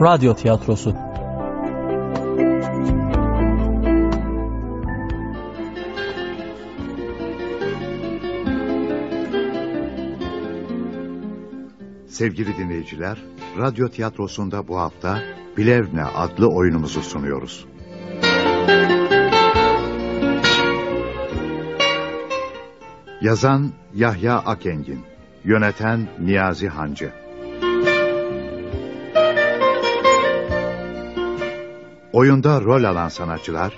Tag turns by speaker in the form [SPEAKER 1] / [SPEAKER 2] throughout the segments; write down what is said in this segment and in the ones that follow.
[SPEAKER 1] Radyo Tiyatrosu
[SPEAKER 2] Sevgili dinleyiciler, Radyo Tiyatrosu'nda bu hafta Bilevne adlı oyunumuzu sunuyoruz. Yazan Yahya Akengin, yöneten Niyazi Hancı. Oyunda rol alan sanatçılar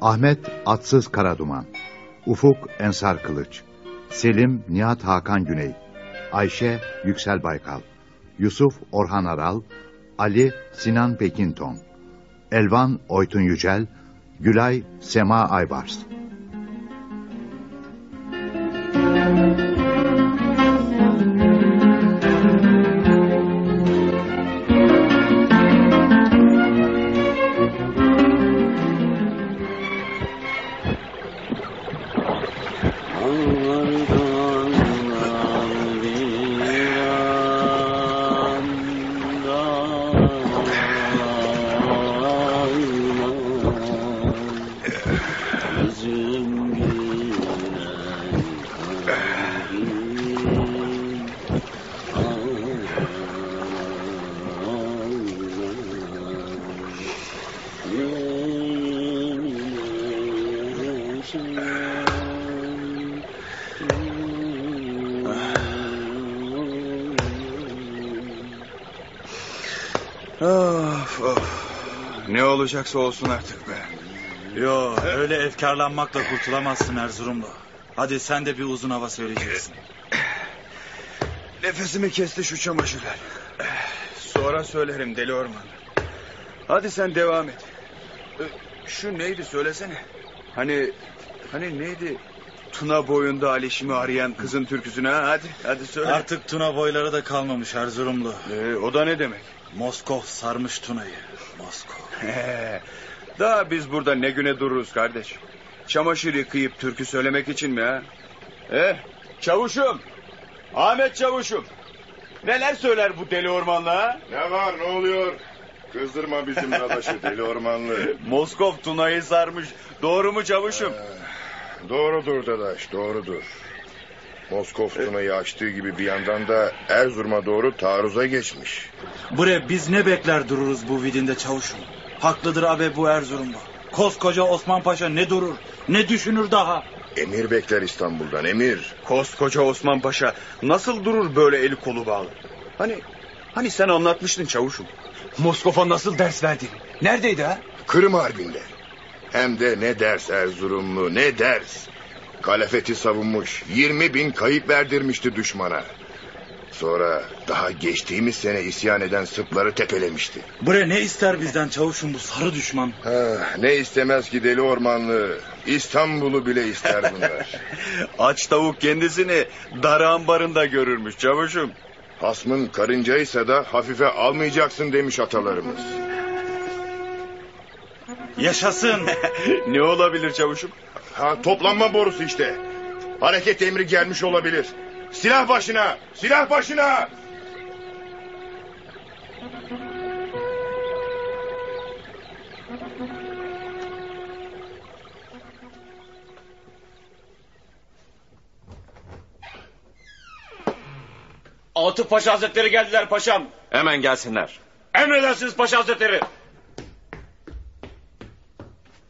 [SPEAKER 2] Ahmet Atsız Karaduman, Ufuk Ensar Kılıç, Selim Nihat Hakan Güney, Ayşe Yüksel Baykal, Yusuf Orhan Aral, Ali Sinan Pekinton, Elvan Oytun Yücel, Gülay Sema Aybars.
[SPEAKER 3] Of of. Ne olacaksa olsun artık be.
[SPEAKER 4] Yo öyle efkarlanmakla kurtulamazsın Erzurumlu. Hadi sen de bir uzun hava söyleyeceksin.
[SPEAKER 3] Nefesimi kesti şu çamaşırlar. Sonra söylerim deli orman. Hadi sen devam et. Ee, Şu neydi söylesene. Hani hani neydi? Tuna boyunda Alişimi arayan kızın türküsünü ha? Hadi hadi söyle.
[SPEAKER 4] Artık Tuna boyları da kalmamış Erzurumlu.
[SPEAKER 3] Ee, o da ne demek?
[SPEAKER 4] Moskov sarmış Tuna'yı. Moskov.
[SPEAKER 3] Daha biz burada ne güne dururuz kardeş. Çamaşır yıkayıp türkü söylemek için mi ha? Eh, çavuşum. Ahmet çavuşum. Neler söyler bu deli ormanlı ha?
[SPEAKER 5] Ne var ne oluyor? Kızdırma bizim adaşı deli ormanlı.
[SPEAKER 3] Moskov Tuna'yı sarmış. Doğru mu çavuşum?
[SPEAKER 5] Doğrudur dadaş doğrudur. Moskov açtığı gibi bir yandan da Erzurum'a doğru taarruza geçmiş.
[SPEAKER 4] Bre biz ne bekler dururuz bu vidinde çavuşum. Haklıdır abi bu Erzurumlu. Koskoca Osman Paşa ne durur ne düşünür daha.
[SPEAKER 5] Emir bekler İstanbul'dan emir.
[SPEAKER 3] Koskoca Osman Paşa nasıl durur böyle eli kolu bağlı? Hani hani sen anlatmıştın çavuşum. Moskov'a nasıl ders verdin? Neredeydi ha?
[SPEAKER 5] Kırım Harbi'nde. Hem de ne ders Erzurumlu ne ders. Kalafeti savunmuş 20 bin kayıp verdirmişti düşmana. Sonra daha geçtiğimiz sene isyan eden Sırpları tepelemişti.
[SPEAKER 4] Bre ne ister bizden çavuşum bu sarı düşman.
[SPEAKER 5] Ha, ne istemez ki deli ormanlı. İstanbul'u bile ister bunlar.
[SPEAKER 3] Aç tavuk kendisini dar ambarında görürmüş çavuşum.
[SPEAKER 5] Hasmın karıncaysa da hafife almayacaksın demiş atalarımız.
[SPEAKER 4] Yaşasın.
[SPEAKER 3] ne olabilir çavuşum?
[SPEAKER 5] Ha, toplanma borusu işte. Hareket emri gelmiş olabilir. Silah başına! Silah başına!
[SPEAKER 6] Atıf Paşa Hazretleri geldiler paşam.
[SPEAKER 7] Hemen gelsinler.
[SPEAKER 6] Emredersiniz Paşa Hazretleri.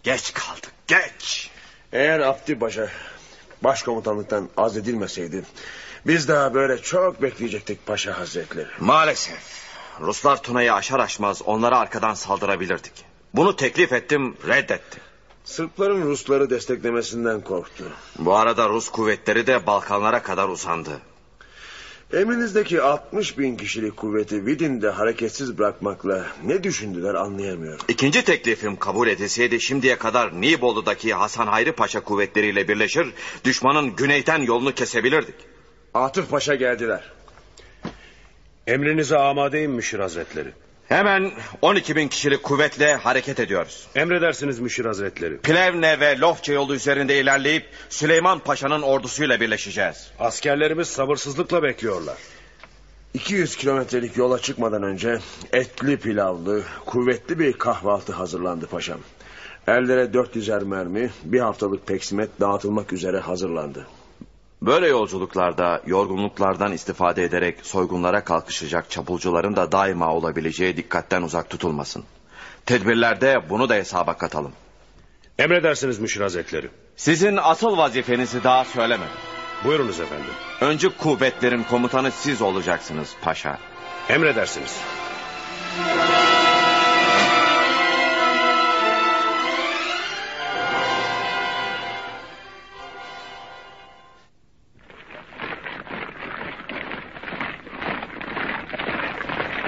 [SPEAKER 7] Geç kaldık geç.
[SPEAKER 8] Eğer Abdi Paşa başkomutanlıktan azledilmeseydi... ...biz daha böyle çok bekleyecektik Paşa Hazretleri.
[SPEAKER 7] Maalesef. Ruslar Tuna'yı aşar aşmaz onlara arkadan saldırabilirdik. Bunu teklif ettim reddetti.
[SPEAKER 8] Sırpların Rusları desteklemesinden korktu.
[SPEAKER 7] Bu arada Rus kuvvetleri de Balkanlara kadar uzandı.
[SPEAKER 8] Emrinizdeki 60 bin kişilik kuvveti Vidin'de hareketsiz bırakmakla ne düşündüler anlayamıyorum.
[SPEAKER 7] İkinci teklifim kabul edilseydi şimdiye kadar Nibolu'daki Hasan Hayri Paşa kuvvetleriyle birleşir... ...düşmanın güneyden yolunu kesebilirdik.
[SPEAKER 8] Atıf Paşa geldiler.
[SPEAKER 9] Emrinize amadeyim Müşir Hazretleri.
[SPEAKER 7] Hemen 12 bin kişilik kuvvetle hareket ediyoruz.
[SPEAKER 9] Emredersiniz Müşir Hazretleri.
[SPEAKER 7] Plevne ve Lofça yolu üzerinde ilerleyip Süleyman Paşa'nın ordusuyla birleşeceğiz.
[SPEAKER 9] Askerlerimiz sabırsızlıkla bekliyorlar.
[SPEAKER 8] 200 kilometrelik yola çıkmadan önce etli pilavlı, kuvvetli bir kahvaltı hazırlandı paşam. Ellere 400'er mermi, bir haftalık peksimet dağıtılmak üzere hazırlandı.
[SPEAKER 7] Böyle yolculuklarda yorgunluklardan istifade ederek soygunlara kalkışacak çapulcuların da daima olabileceği dikkatten uzak tutulmasın. Tedbirlerde bunu da hesaba katalım.
[SPEAKER 9] Emredersiniz Müşir Hazretleri.
[SPEAKER 7] Sizin asıl vazifenizi daha söylemedim.
[SPEAKER 9] Buyurunuz efendim.
[SPEAKER 7] Öncü kuvvetlerin komutanı siz olacaksınız paşa.
[SPEAKER 9] Emredersiniz.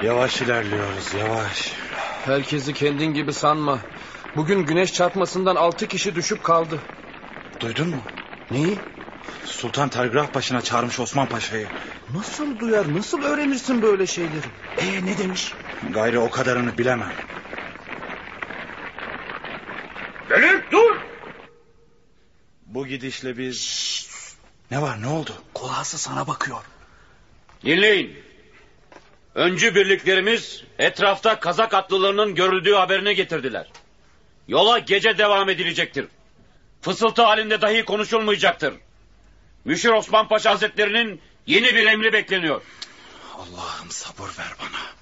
[SPEAKER 4] Yavaş ilerliyoruz yavaş.
[SPEAKER 1] Herkesi kendin gibi sanma. Bugün güneş çarpmasından altı kişi düşüp kaldı.
[SPEAKER 4] Duydun mu?
[SPEAKER 1] Neyi?
[SPEAKER 4] Sultan Telgraf başına çağırmış Osman Paşa'yı.
[SPEAKER 1] Nasıl duyar, nasıl öğrenirsin böyle şeyleri?
[SPEAKER 4] Ee ne demiş? Gayrı o kadarını bilemem.
[SPEAKER 6] Gelip dur.
[SPEAKER 4] Bu gidişle biz... Ne var ne oldu?
[SPEAKER 1] Kulağısı sana bakıyor.
[SPEAKER 6] Dinleyin. Öncü birliklerimiz etrafta kazak atlılarının görüldüğü haberini getirdiler. Yola gece devam edilecektir. Fısıltı halinde dahi konuşulmayacaktır. Müşir Osman Paşa Hazretleri'nin yeni bir emri bekleniyor.
[SPEAKER 4] Allah'ım sabır ver bana.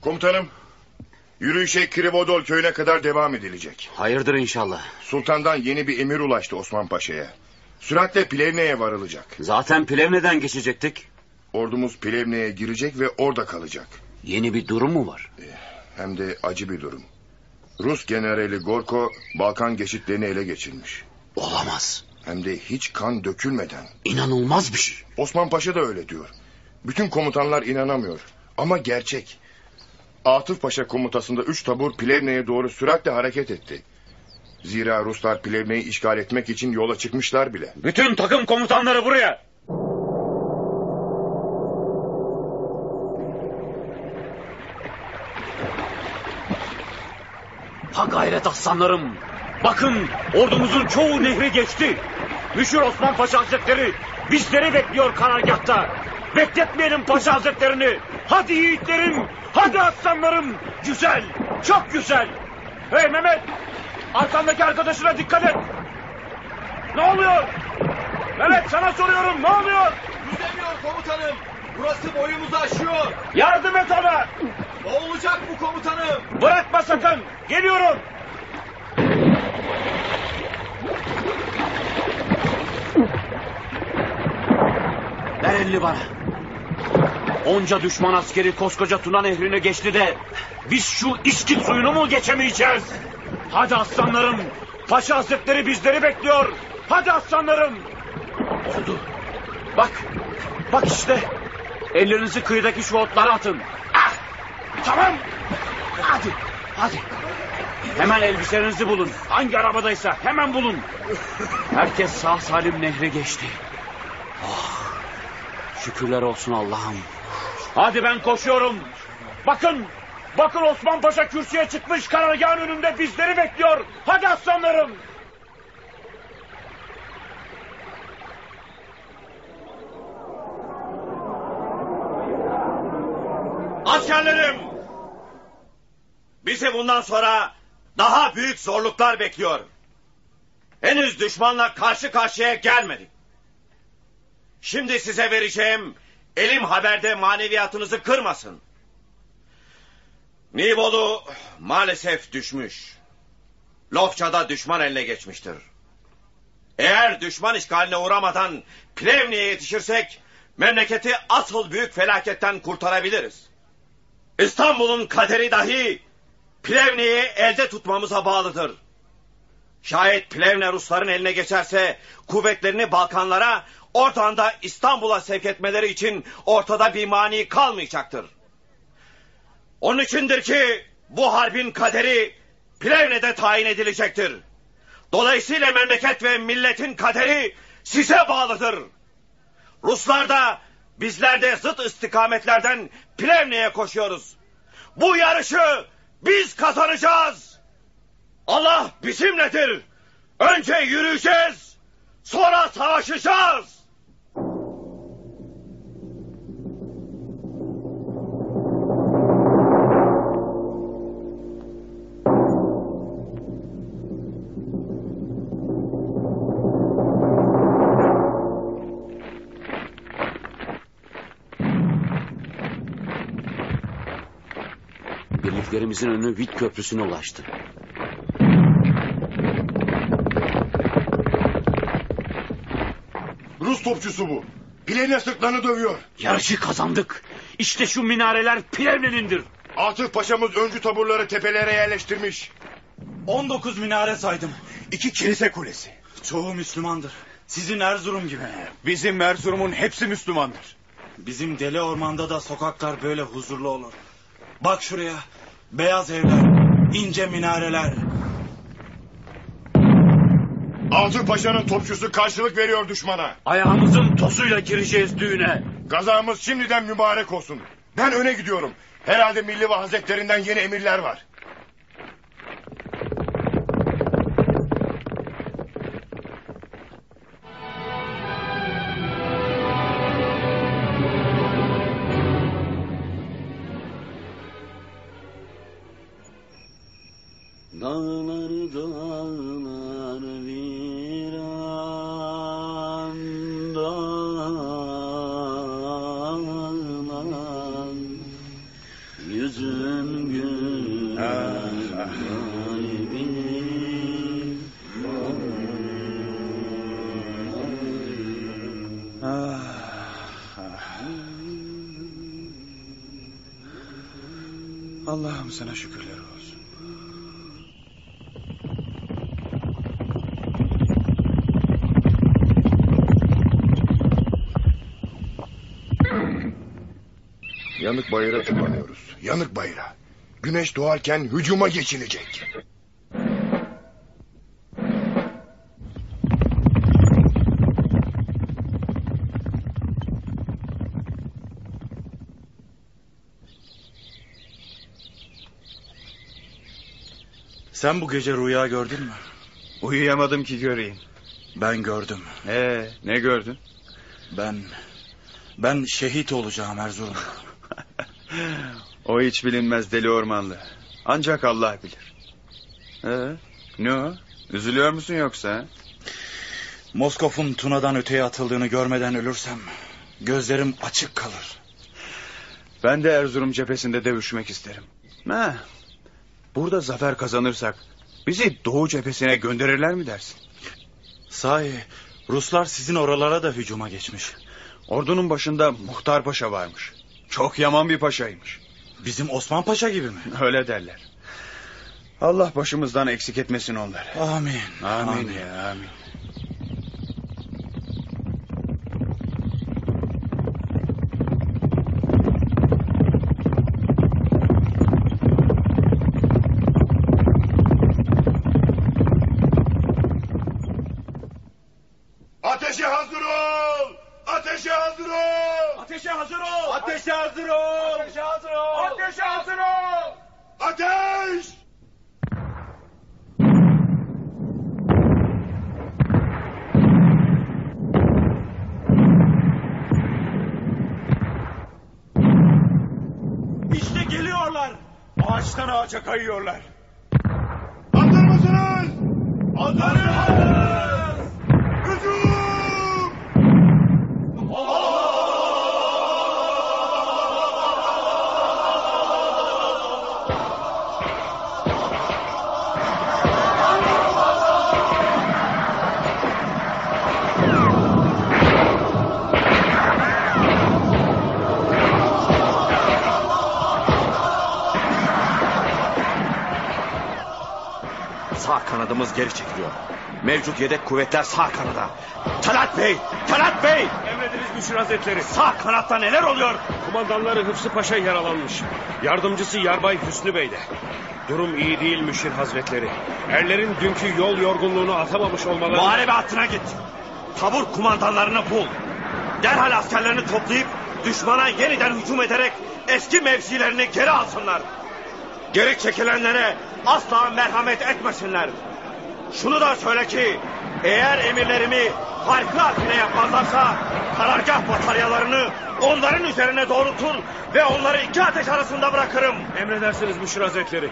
[SPEAKER 5] Komutanım, yürüyüşe Krivodol köyüne kadar devam edilecek.
[SPEAKER 6] Hayırdır inşallah.
[SPEAKER 5] Sultandan yeni bir emir ulaştı Osman Paşa'ya. Süratle Plevne'ye varılacak.
[SPEAKER 6] Zaten Plevne'den geçecektik.
[SPEAKER 5] Ordumuz Plevne'ye girecek ve orada kalacak.
[SPEAKER 6] Yeni bir durum mu var?
[SPEAKER 5] Hem de acı bir durum. Rus generali Gorko Balkan geçitlerini ele geçirmiş.
[SPEAKER 6] Olamaz.
[SPEAKER 5] Hem de hiç kan dökülmeden.
[SPEAKER 6] İnanılmaz bir şey.
[SPEAKER 5] Osman Paşa da öyle diyor. Bütün komutanlar inanamıyor. Ama gerçek. Atıf Paşa komutasında üç tabur Plevne'ye doğru süratle hareket etti. Zira Ruslar Plevne'yi işgal etmek için yola çıkmışlar bile.
[SPEAKER 6] Bütün takım komutanları buraya. Ha gayret aslanlarım. Bakın ordumuzun çoğu nehri geçti. Müşür Osman Paşa Hazretleri bizleri bekliyor karargahta. Bekletmeyelim Paşa Hazretlerini. Hadi yiğitlerim, hadi aslanlarım. Güzel, çok güzel. Hey Mehmet, arkandaki arkadaşına dikkat et. Ne oluyor? Mehmet sana soruyorum ne oluyor?
[SPEAKER 10] Yüzemiyor komutanım. Burası boyumuzu aşıyor.
[SPEAKER 6] Yardım et ona.
[SPEAKER 10] Boğulacak bu komutanım.
[SPEAKER 6] Bırakma sakın. Geliyorum. Ver elini bana. Onca düşman askeri koskoca Tuna Nehri'ne geçti de... ...biz şu İskit suyunu mu geçemeyeceğiz? Hadi aslanlarım. Paşa Hazretleri bizleri bekliyor. Hadi aslanlarım. Oldu. Bak. Bak işte. Ellerinizi kıyıdaki şu otlara atın. Ah! Tamam. Hadi. Hadi. Hemen elbiselerinizi bulun. Hangi arabadaysa hemen bulun. Herkes sağ salim nehre geçti. Oh, şükürler olsun Allah'ım. Hadi ben koşuyorum. Bakın. Bakın Osman Paşa kürsüye çıkmış karargahın önünde bizleri bekliyor. Hadi aslanlarım.
[SPEAKER 7] Askerlerim! Bizi bundan sonra daha büyük zorluklar bekliyor. Henüz düşmanla karşı karşıya gelmedik. Şimdi size vereceğim elim haberde maneviyatınızı kırmasın. Nibolu maalesef düşmüş. Lofça'da düşman eline geçmiştir. Eğer düşman işgaline uğramadan Plevni'ye yetişirsek memleketi asıl büyük felaketten kurtarabiliriz. İstanbul'un kaderi dahi Plevne'yi elde tutmamıza bağlıdır. Şayet Plevne Rusların eline geçerse kuvvetlerini Balkanlara oradan da İstanbul'a sevk etmeleri için ortada bir mani kalmayacaktır. Onun içindir ki bu harbin kaderi Plevne'de tayin edilecektir. Dolayısıyla memleket ve milletin kaderi size bağlıdır. Ruslar da bizler de zıt istikametlerden Plevne'ye koşuyoruz. Bu yarışı biz kazanacağız. Allah bizimledir. Önce yürüyeceğiz, sonra savaşacağız.
[SPEAKER 6] Birliklerimizin önü Vit Köprüsü'ne ulaştı.
[SPEAKER 5] Rus topçusu bu. Plevne sırtlarını dövüyor.
[SPEAKER 6] Yarışı kazandık. İşte şu minareler Plevne'nindir.
[SPEAKER 5] Atıf paşamız öncü taburları tepelere yerleştirmiş.
[SPEAKER 4] 19 minare saydım.
[SPEAKER 3] İki kilise kulesi.
[SPEAKER 4] Çoğu Müslümandır. Sizin Erzurum gibi.
[SPEAKER 3] Bizim Erzurum'un hepsi Müslümandır.
[SPEAKER 4] Bizim deli ormanda da sokaklar böyle huzurlu olur. Bak şuraya. Beyaz evler, ince minareler.
[SPEAKER 5] Atıf paşanın topçusu karşılık veriyor düşmana.
[SPEAKER 6] Ayağımızın tozuyla gireceğiz düğüne.
[SPEAKER 5] Gazamız şimdiden mübarek olsun. Ben öne gidiyorum. Herhalde Milli ve Hazretlerinden yeni emirler var.
[SPEAKER 6] Dağlar
[SPEAKER 5] Yanık bayıra. Güneş doğarken hücuma geçilecek.
[SPEAKER 4] Sen bu gece rüya gördün mü?
[SPEAKER 3] Uyuyamadım ki göreyim.
[SPEAKER 4] Ben gördüm.
[SPEAKER 3] Ee, ne gördün?
[SPEAKER 4] Ben ben şehit olacağım Erzurum.
[SPEAKER 3] O hiç bilinmez deli ormanlı. Ancak Allah bilir. Ee, ne o? Üzülüyor musun yoksa?
[SPEAKER 4] Moskov'un Tuna'dan öteye atıldığını görmeden ölürsem gözlerim açık kalır.
[SPEAKER 3] Ben de Erzurum cephesinde dövüşmek isterim. Ha, burada zafer kazanırsak bizi Doğu cephesine gönderirler mi dersin?
[SPEAKER 4] Sahi Ruslar sizin oralara da hücuma geçmiş.
[SPEAKER 3] Ordunun başında Muhtar Paşa varmış. Çok yaman bir paşaymış.
[SPEAKER 4] Bizim Osman Paşa gibi mi?
[SPEAKER 3] Öyle derler. Allah başımızdan eksik etmesin onları.
[SPEAKER 4] Amin.
[SPEAKER 3] Amin, ya amin.
[SPEAKER 5] Ateşe hazır ol! Ateşe hazır ol!
[SPEAKER 10] Ateşe hazır ol.
[SPEAKER 3] Ateşe hazır ol!
[SPEAKER 10] Ateşe hazır ol. Ateşe hazır ol.
[SPEAKER 5] Ateş!
[SPEAKER 10] İşte geliyorlar. Ağaçtan ağaca kayıyorlar.
[SPEAKER 7] Kanadımız geri çekiliyor. Mevcut yedek kuvvetler sağ kanada. Talat Bey! Talat Bey!
[SPEAKER 9] Emrediniz Müşir Hazretleri.
[SPEAKER 7] Sağ kanatta neler oluyor?
[SPEAKER 9] Kumandanları Hıfzı Paşa yaralanmış. Yardımcısı Yarbay Hüsnü Bey de. Durum iyi değil Müşir Hazretleri. Erlerin dünkü yol yorgunluğunu atamamış olmaları...
[SPEAKER 7] Muharebe hattına git. Tabur kumandanlarını bul. Derhal askerlerini toplayıp düşmana yeniden hücum ederek eski mevzilerini geri alsınlar. geri çekilenlere asla merhamet etmesinler. Şunu da söyle ki eğer emirlerimi harfi harfine yapmazlarsa karargah bataryalarını onların üzerine doğrultur ve onları iki ateş arasında bırakırım.
[SPEAKER 9] Emredersiniz Müşir Hazretleri.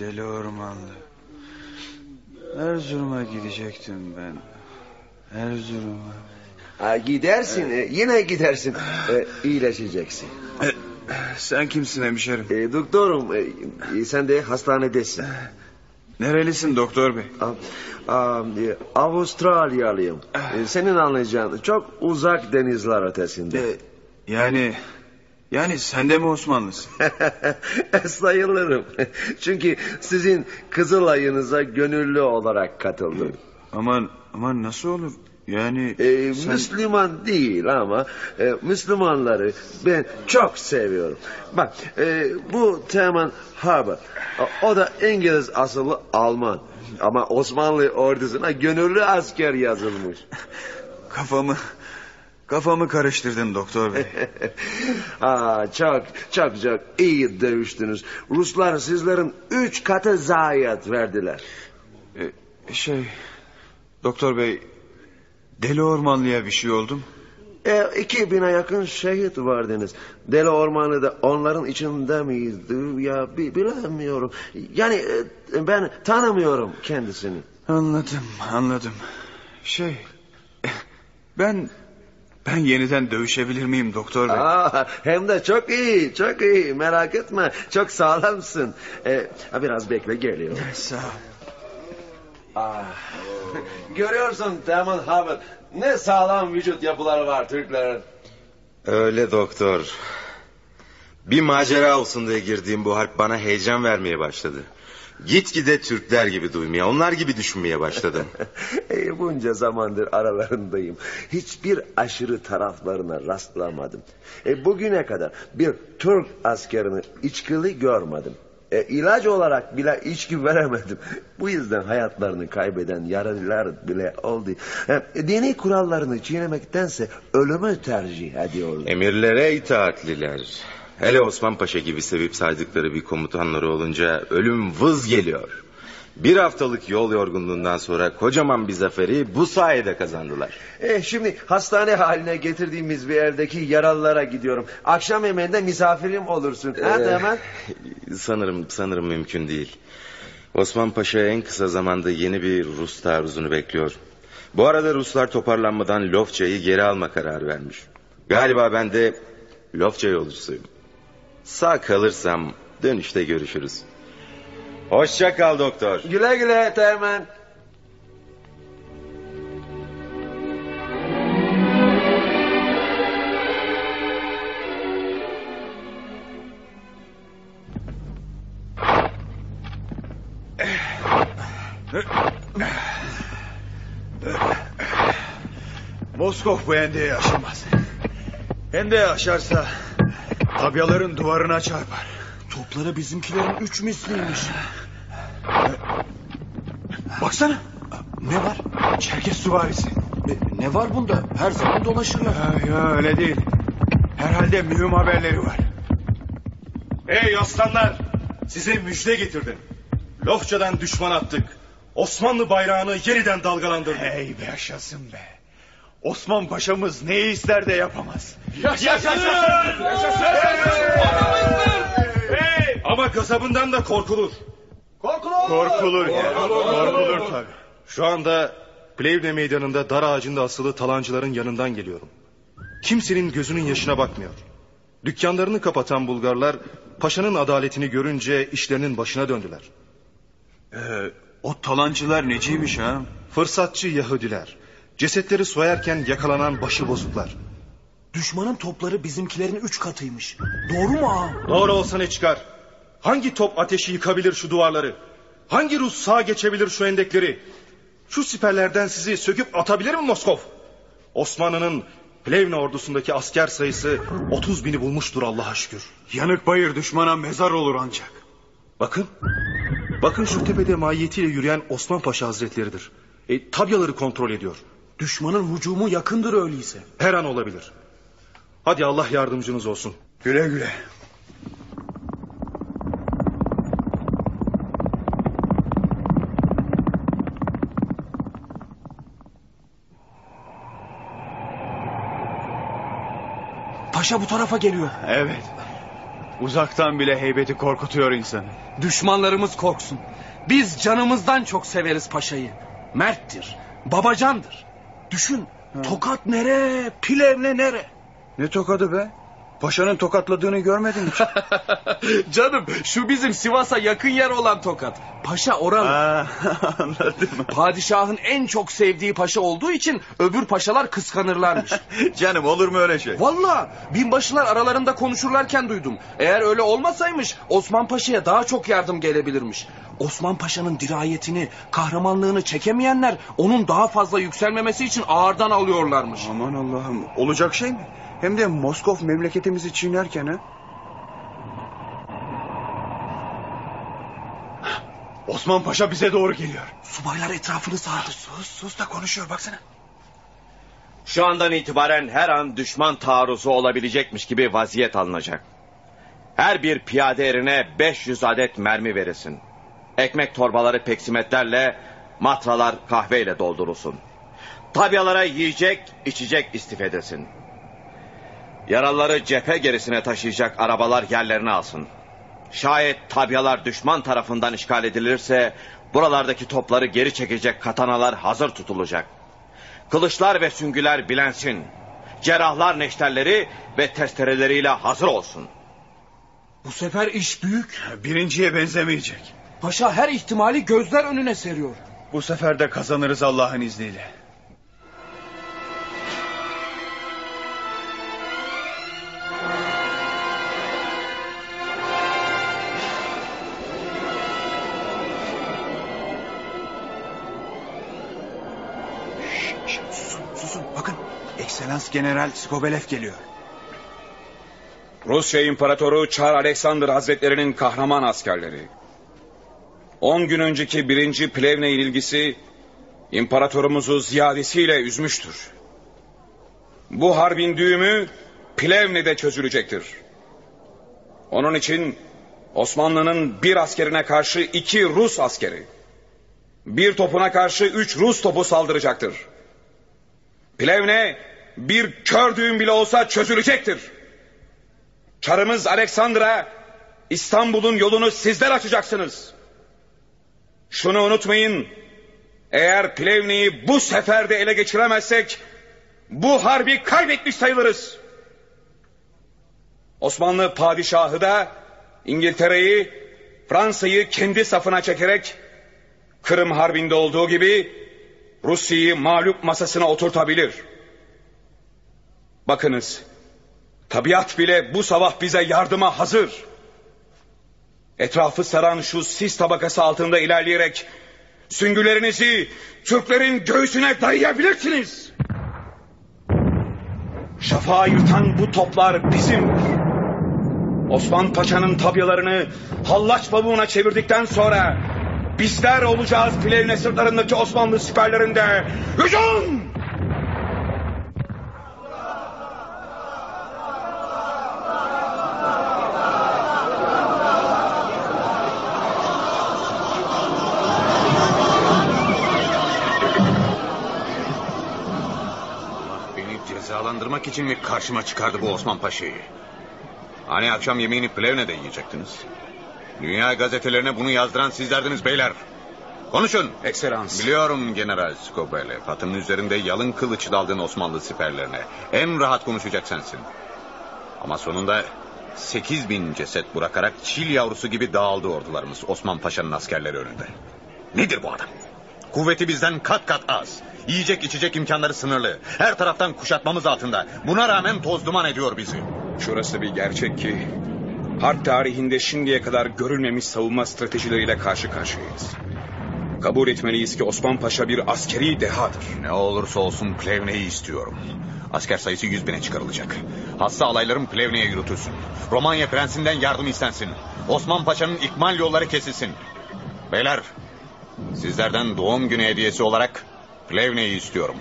[SPEAKER 3] Beni deli ormanlı? Erzurum'a gidecektim ben. Erzurum'a.
[SPEAKER 8] Ha, gidersin e, yine gidersin. E, iyileşeceksin.
[SPEAKER 3] Sen kimsin hemşerim?
[SPEAKER 8] E, doktorum e, e, sen de hastanedesin.
[SPEAKER 3] Nerelisin doktor bey?
[SPEAKER 8] E, Avustralyalıyım. E, senin anlayacağın çok uzak denizler ötesinde.
[SPEAKER 3] Yani yani sen de mi Osmanlısın?
[SPEAKER 8] Sayılırım. Çünkü sizin Kızılay'ınıza gönüllü olarak katıldım.
[SPEAKER 3] aman aman nasıl olur? Yani
[SPEAKER 8] Ee,
[SPEAKER 3] sen-
[SPEAKER 8] Müslüman değil ama e, Müslümanları ben çok seviyorum. Bak e, bu Teman Haber o- o da İngiliz asıllı Alman. Ama Osmanlı ordusuna gönüllü asker yazılmış.
[SPEAKER 3] kafamı kafamı karıştırdın doktor bey.
[SPEAKER 8] Aa, çok çok çok iyi dövüştünüz. Ruslar sizlerin üç katı zayiat verdiler.
[SPEAKER 3] Ee, şey doktor bey deli ormanlıya bir şey oldum.
[SPEAKER 8] E, iki bine yakın şehit vardınız. Deli Ormanı da onların içinde miydi? Ya bi- bilemiyorum. Yani e, ben tanımıyorum kendisini.
[SPEAKER 3] Anladım anladım. Şey ben ben yeniden dövüşebilir miyim doktor bey?
[SPEAKER 8] Aa, hem de çok iyi, çok iyi. Merak etme, çok sağlamsın. E, ha, biraz bekle, geliyor.
[SPEAKER 3] Sağ ol.
[SPEAKER 8] Ah, görüyorsun Teman Haber. Ne sağlam vücut yapıları var Türklerin.
[SPEAKER 11] Öyle doktor. Bir macera olsun diye girdiğim bu harp bana heyecan vermeye başladı. Gitgide Türkler gibi duymaya, onlar gibi düşünmeye başladım.
[SPEAKER 8] E, bunca zamandır aralarındayım. Hiçbir aşırı taraflarına rastlamadım. E, bugüne kadar bir Türk askerini içkili görmedim. E, ilaç olarak bile içki veremedim. Bu yüzden hayatlarını kaybeden yaralılar bile oldu. E, dini kurallarını çiğnemektense ölümü tercih ediyorlar.
[SPEAKER 11] Emirlere itaatliler. Hele Osman Paşa gibi sevip saydıkları bir komutanları olunca ölüm vız geliyor. Bir haftalık yol yorgunluğundan sonra kocaman bir zaferi bu sayede kazandılar.
[SPEAKER 8] E, şimdi hastane haline getirdiğimiz bir yerdeki yaralılara gidiyorum. Akşam yemeğinde misafirim olursun. Ha,
[SPEAKER 11] Ee,
[SPEAKER 8] hemen.
[SPEAKER 11] Sanırım sanırım mümkün değil. Osman Paşa en kısa zamanda yeni bir Rus taarruzunu bekliyor. Bu arada Ruslar toparlanmadan Lofça'yı geri alma kararı vermiş. Galiba ben de Lofça yolcusuyum. Sağ kalırsam dönüşte görüşürüz. Hoşça kal doktor.
[SPEAKER 8] Güle güle Teğmen.
[SPEAKER 4] Moskov bu endeyi aşamaz. Endeyi aşarsa tabyaların duvarına çarpar.
[SPEAKER 6] Topları bizimkilerin üç misliymiş.
[SPEAKER 4] Baksana
[SPEAKER 6] Ne var?
[SPEAKER 4] Çerkes süvarisi.
[SPEAKER 6] Ne var bunda? Her zaman dolaşırlar.
[SPEAKER 4] Ya, ya öyle değil. Herhalde mühim haberleri var.
[SPEAKER 9] Ey aslanlar! Size müjde getirdim. Lofça'dan düşman attık. Osmanlı bayrağını yeniden dalgalandırdık.
[SPEAKER 4] Hey be yaşasın be. Osman Paşa'mız neyi ister de yapamaz.
[SPEAKER 9] Hey! Ama gazabından da korkulur.
[SPEAKER 4] Korkulur ya. Korkulur tabii.
[SPEAKER 9] Şu anda Plevne meydanında dar ağacında asılı talancıların yanından geliyorum. Kimsenin gözünün yaşına bakmıyor. Dükkanlarını kapatan Bulgarlar paşanın adaletini görünce işlerinin başına döndüler.
[SPEAKER 3] Ee, o talancılar neciymiş ha?
[SPEAKER 9] Fırsatçı Yahudiler, cesetleri soyarken yakalanan başıbozuklar.
[SPEAKER 6] Düşmanın topları bizimkilerin üç katıymış. Doğru mu ağam?
[SPEAKER 9] Doğru olsa ne çıkar? Hangi top ateşi yıkabilir şu duvarları? Hangi Rus sağ geçebilir şu endekleri? Şu siperlerden sizi söküp atabilir mi Moskov? Osmanlı'nın Plevne ordusundaki asker sayısı 30 bini bulmuştur Allah'a şükür.
[SPEAKER 4] Yanık bayır düşmana mezar olur ancak.
[SPEAKER 9] Bakın. Bakın şu tepede mahiyetiyle yürüyen Osman Paşa Hazretleridir. E, tabyaları kontrol ediyor.
[SPEAKER 4] Düşmanın hücumu yakındır öyleyse.
[SPEAKER 9] Her an olabilir. Hadi Allah yardımcınız olsun.
[SPEAKER 3] Güle güle.
[SPEAKER 1] Paşa bu tarafa geliyor.
[SPEAKER 3] Evet. Uzaktan bile heybeti korkutuyor insanı.
[SPEAKER 1] Düşmanlarımız korksun. Biz canımızdan çok severiz paşayı. Merttir, babacandır. Düşün, tokat nere, pilevne nere?
[SPEAKER 3] Ne tokadı be? Paşanın tokatladığını görmedin hiç.
[SPEAKER 1] Canım şu bizim Sivas'a yakın yer olan Tokat. Paşa oralı.
[SPEAKER 3] Ha, anladım.
[SPEAKER 1] Padişahın en çok sevdiği paşa olduğu için öbür paşalar kıskanırlarmış.
[SPEAKER 3] Canım olur mu öyle şey?
[SPEAKER 1] Valla binbaşılar aralarında konuşurlarken duydum. Eğer öyle olmasaymış Osman Paşa'ya daha çok yardım gelebilirmiş. Osman Paşa'nın dirayetini, kahramanlığını çekemeyenler onun daha fazla yükselmemesi için ağırdan alıyorlarmış.
[SPEAKER 3] Aman Allah'ım olacak şey mi? Hem de Moskov memleketimizi çiğnerken ha? Osman Paşa bize doğru geliyor.
[SPEAKER 1] Subaylar etrafını sardı.
[SPEAKER 3] Sus sus da konuşuyor baksana.
[SPEAKER 7] Şu andan itibaren her an düşman taarruzu olabilecekmiş gibi vaziyet alınacak. Her bir piyade erine 500 adet mermi verilsin. Ekmek torbaları peksimetlerle, matralar kahveyle doldurulsun. Tabyalara yiyecek, içecek istif edilsin. Yaralıları cephe gerisine taşıyacak arabalar yerlerini alsın. Şayet tabyalar düşman tarafından işgal edilirse buralardaki topları geri çekecek katanalar hazır tutulacak. Kılıçlar ve süngüler bilensin. Cerrahlar neşterleri ve testereleriyle hazır olsun.
[SPEAKER 1] Bu sefer iş büyük.
[SPEAKER 3] Birinciye benzemeyecek.
[SPEAKER 1] Paşa her ihtimali gözler önüne seriyor.
[SPEAKER 3] Bu sefer de kazanırız Allah'ın izniyle. Ekselans General Skobelev geliyor.
[SPEAKER 12] Rusya İmparatoru Çar Alexander Hazretlerinin kahraman askerleri. 10 gün önceki birinci Plevne ilgisi imparatorumuzu ziyadesiyle üzmüştür. Bu harbin düğümü Plevne'de çözülecektir. Onun için Osmanlı'nın bir askerine karşı iki Rus askeri, bir topuna karşı üç Rus topu saldıracaktır. Plevne bir kör düğüm bile olsa çözülecektir. Çarımız Aleksandr'a İstanbul'un yolunu sizler açacaksınız. Şunu unutmayın. Eğer Plevne'yi bu seferde ele geçiremezsek bu harbi kaybetmiş sayılırız. Osmanlı padişahı da İngiltere'yi, Fransa'yı kendi safına çekerek Kırım Harbi'nde olduğu gibi Rusya'yı mağlup masasına oturtabilir. Bakınız, tabiat bile bu sabah bize yardıma hazır. Etrafı saran şu sis tabakası altında ilerleyerek süngülerinizi Türklerin göğsüne dayayabilirsiniz. Şafağı yırtan bu toplar bizimdir. Osman Paşa'nın tabyalarını hallaç babuğuna çevirdikten sonra bizler olacağız Plevne sırtlarındaki Osmanlı siperlerinde. Hücum!
[SPEAKER 13] Cezalandırmak için mi karşıma çıkardı bu Osman Paşa'yı? Hani akşam yemeğini Plevne'de yiyecektiniz? Dünya gazetelerine bunu yazdıran sizlerdiniz beyler. Konuşun.
[SPEAKER 12] Ekselans.
[SPEAKER 13] Biliyorum General Skobelev. Atının üzerinde yalın kılıç daldın Osmanlı siperlerine. En rahat konuşacak sensin. Ama sonunda 8 bin ceset bırakarak çil yavrusu gibi dağıldı ordularımız Osman Paşa'nın askerleri önünde. Nedir bu adam? Kuvveti bizden kat kat az. Yiyecek içecek imkanları sınırlı. Her taraftan kuşatmamız altında. Buna rağmen toz duman ediyor bizi.
[SPEAKER 12] Şurası bir gerçek ki Harp tarihinde şimdiye kadar görülmemiş savunma stratejileriyle karşı karşıyayız. Kabul etmeliyiz ki Osman Paşa bir askeri dehadır.
[SPEAKER 13] Ne olursa olsun Plevne'yi istiyorum. Asker sayısı yüz bine çıkarılacak. Hasta alayların Plevne'ye yürütülsün. Romanya prensinden yardım istensin. Osman Paşa'nın ikmal yolları kesilsin. Beyler, sizlerden doğum günü hediyesi olarak Plevne'yi istiyorum.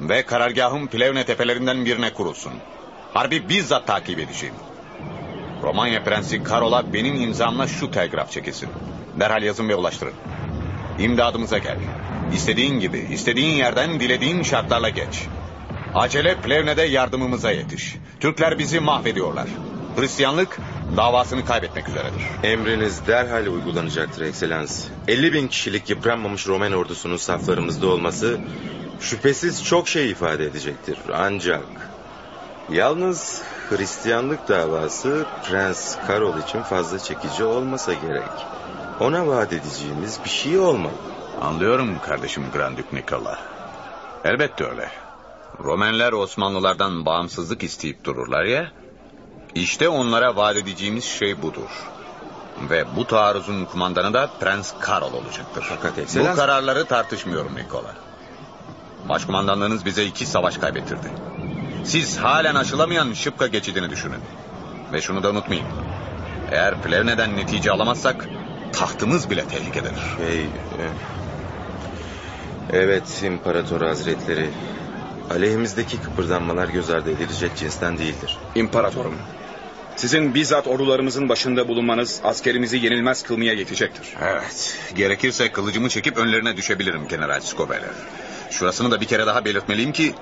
[SPEAKER 13] Ve karargahım Plevne tepelerinden birine kurulsun. Harbi bizzat takip edeceğim. Romanya Prensi Karol'a benim imzamla şu telgraf çekilsin. Derhal yazın ve ulaştırın. İmdadımıza gel. İstediğin gibi, istediğin yerden dilediğin şartlarla geç. Acele Plevne'de yardımımıza yetiş. Türkler bizi mahvediyorlar. Hristiyanlık davasını kaybetmek üzeredir.
[SPEAKER 11] Emriniz derhal uygulanacaktır ekselans. 50 bin kişilik yıpranmamış Roman ordusunun saflarımızda olması şüphesiz çok şey ifade edecektir. Ancak yalnız Hristiyanlık davası Prens Karol için fazla çekici olmasa gerek. Ona vaat edeceğimiz bir şey olmalı.
[SPEAKER 13] Anlıyorum kardeşim Grandük Nikola. Elbette öyle. Romenler Osmanlılardan bağımsızlık isteyip dururlar ya. İşte onlara vaat edeceğimiz şey budur. Ve bu taarruzun kumandanı da Prens Karol olacaktır.
[SPEAKER 11] Fakat
[SPEAKER 13] Bu kararları tartışmıyorum Nikola. Başkumandanlığınız bize iki savaş kaybettirdi. Siz halen aşılamayan Şıpka geçidini düşünün. Ve şunu da unutmayın. Eğer Plevne'den netice alamazsak tahtımız bile tehlikededir.
[SPEAKER 11] Şey, e, Evet İmparator Hazretleri. Aleyhimizdeki kıpırdanmalar göz ardı edilecek cinsten değildir.
[SPEAKER 12] İmparatorum, sizin bizzat ordularımızın başında bulunmanız askerimizi yenilmez kılmaya yetecektir.
[SPEAKER 13] Evet, gerekirse kılıcımı çekip önlerine düşebilirim General Skobele. Şurasını da bir kere daha belirtmeliyim ki...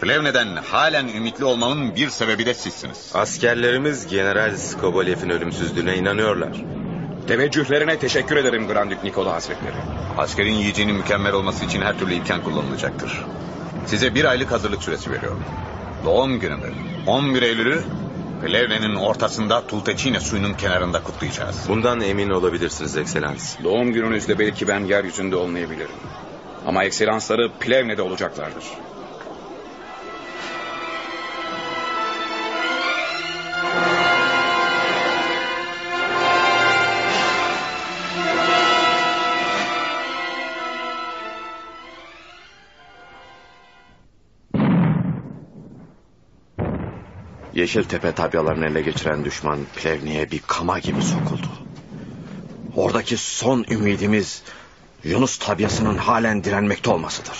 [SPEAKER 13] Plevne'den halen ümitli olmamın bir sebebi de sizsiniz.
[SPEAKER 11] Askerlerimiz General Skobalev'in ölümsüzlüğüne inanıyorlar.
[SPEAKER 12] Teveccühlerine teşekkür ederim Grandük Nikola Hazretleri.
[SPEAKER 13] Askerin yiyeceğinin mükemmel olması için her türlü imkan kullanılacaktır. Size bir aylık hazırlık süresi veriyorum. Doğum günümü 11 Eylül'ü Plevne'nin ortasında Tulteçine suyunun kenarında kutlayacağız.
[SPEAKER 11] Bundan emin olabilirsiniz ekselans.
[SPEAKER 12] Doğum gününüzde belki ben yeryüzünde olmayabilirim. Ama ekselansları Plevne'de olacaklardır.
[SPEAKER 7] Yeşiltepe tabyalarını ele geçiren düşman Plevni'ye bir kama gibi sokuldu. Oradaki son ümidimiz Yunus tabyasının halen direnmekte olmasıdır.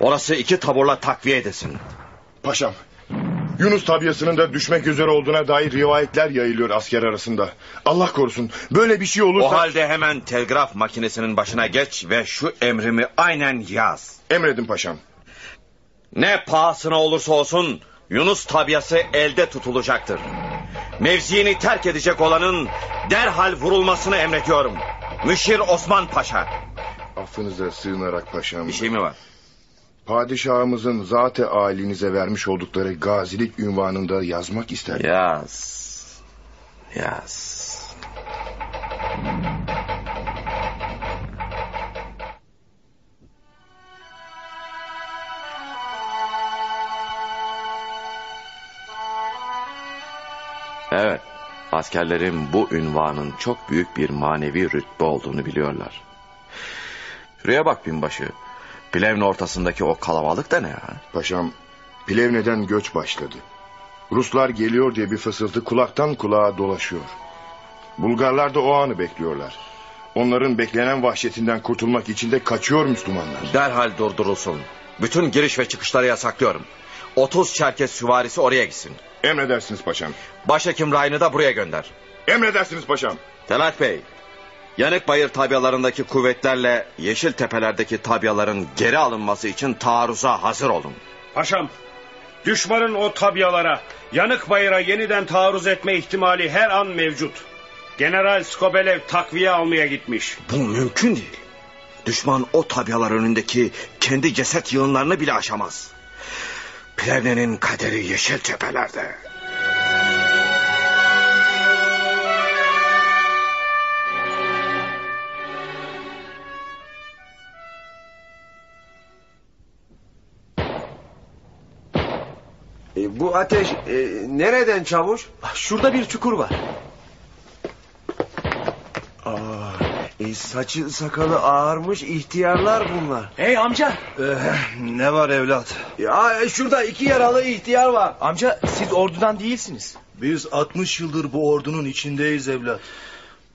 [SPEAKER 7] Orası iki taburla takviye edesin.
[SPEAKER 5] Paşam, Yunus tabyasının da düşmek üzere olduğuna dair rivayetler yayılıyor asker arasında. Allah korusun böyle bir şey olursa...
[SPEAKER 7] O halde hemen telgraf makinesinin başına geç ve şu emrimi aynen yaz.
[SPEAKER 5] Emredin paşam.
[SPEAKER 7] Ne pahasına olursa olsun Yunus tabyası elde tutulacaktır. Mevziini terk edecek olanın derhal vurulmasını emrediyorum. Müşir Osman Paşa.
[SPEAKER 5] Affınıza sığınarak paşam.
[SPEAKER 7] Bir şey mi var?
[SPEAKER 5] Padişahımızın zat-ı âlinize vermiş oldukları gazilik ünvanında yazmak isterim.
[SPEAKER 7] Yaz. Yaz. Evet, askerlerin bu ünvanın çok büyük bir manevi rütbe olduğunu biliyorlar. Şuraya bak binbaşı. Plevne ortasındaki o kalabalık da ne ya?
[SPEAKER 5] Paşam, Plevne'den göç başladı. Ruslar geliyor diye bir fısıltı kulaktan kulağa dolaşıyor. Bulgarlar da o anı bekliyorlar. Onların beklenen vahşetinden kurtulmak için de kaçıyor Müslümanlar.
[SPEAKER 7] Derhal durdurulsun. Bütün giriş ve çıkışları yasaklıyorum. 30 Çerkes süvarisi oraya gitsin.
[SPEAKER 5] Emredersiniz paşam.
[SPEAKER 7] Başhekim Rayını da buraya gönder.
[SPEAKER 5] Emredersiniz paşam.
[SPEAKER 7] Telat Bey, Yanık Bayır tabyalarındaki kuvvetlerle Yeşil Tepeler'deki tabyaların geri alınması için taarruza hazır olun.
[SPEAKER 14] Paşam, düşmanın o tabyalara, yanık bayıra yeniden taarruz etme ihtimali her an mevcut. General Skobelev takviye almaya gitmiş.
[SPEAKER 7] Bu mümkün değil. Düşman o tabyalar önündeki kendi ceset yığınlarını bile aşamaz. Plene'nin kaderi yeşil tepelerde.
[SPEAKER 8] E, bu ateş e, nereden çavuş?
[SPEAKER 15] Şurada bir çukur var.
[SPEAKER 8] Aa, e, saçı sakalı ağarmış ihtiyarlar bunlar.
[SPEAKER 10] Hey amca.
[SPEAKER 9] ne var evlat?
[SPEAKER 8] Ya e, şurada iki yaralı ihtiyar var.
[SPEAKER 10] Amca siz ordudan değilsiniz.
[SPEAKER 9] Biz 60 yıldır bu ordunun içindeyiz evlat.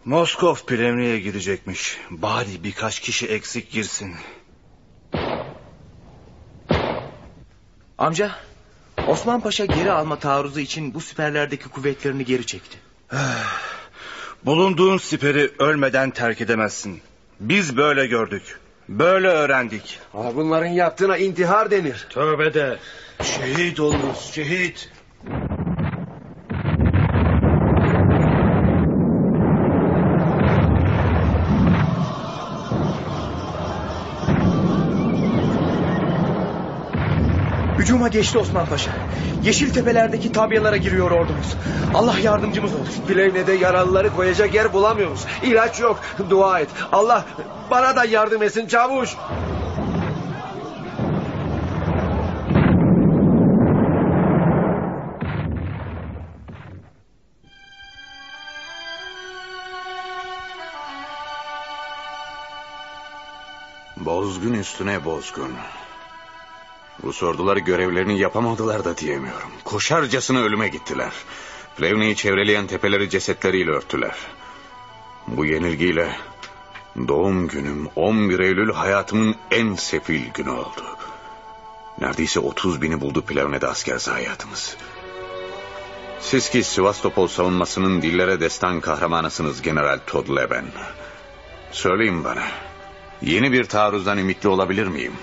[SPEAKER 9] Moskov Plevne'ye girecekmiş. Bari birkaç kişi eksik girsin.
[SPEAKER 10] Amca Osman Paşa geri alma taarruzu için bu siperlerdeki kuvvetlerini geri çekti.
[SPEAKER 9] Bulunduğun siperi ölmeden terk edemezsin. Biz böyle gördük. Böyle öğrendik.
[SPEAKER 8] Ha, bunların yaptığına intihar denir.
[SPEAKER 9] Tövbe de. Şehit oluruz şehit.
[SPEAKER 10] Hücuma geçti Osman Paşa. Yeşil tepelerdeki tabyalara giriyor ordumuz. Allah yardımcımız olsun.
[SPEAKER 8] Plevne'de yaralıları koyacak yer bulamıyoruz. İlaç yok. Dua et. Allah bana da yardım etsin çavuş.
[SPEAKER 13] Bozgun üstüne bozgun. Rus orduları görevlerini yapamadılar da diyemiyorum. Koşarcasına ölüme gittiler. Plevne'yi çevreleyen tepeleri cesetleriyle örttüler. Bu yenilgiyle doğum günüm 11 Eylül hayatımın en sefil günü oldu. Neredeyse 30 bini buldu Plevne'de asker zayiatımız. Siz ki Sivastopol savunmasının dillere destan kahramanısınız General Todd Leben. Söyleyin bana, yeni bir taarruzdan ümitli olabilir miyim?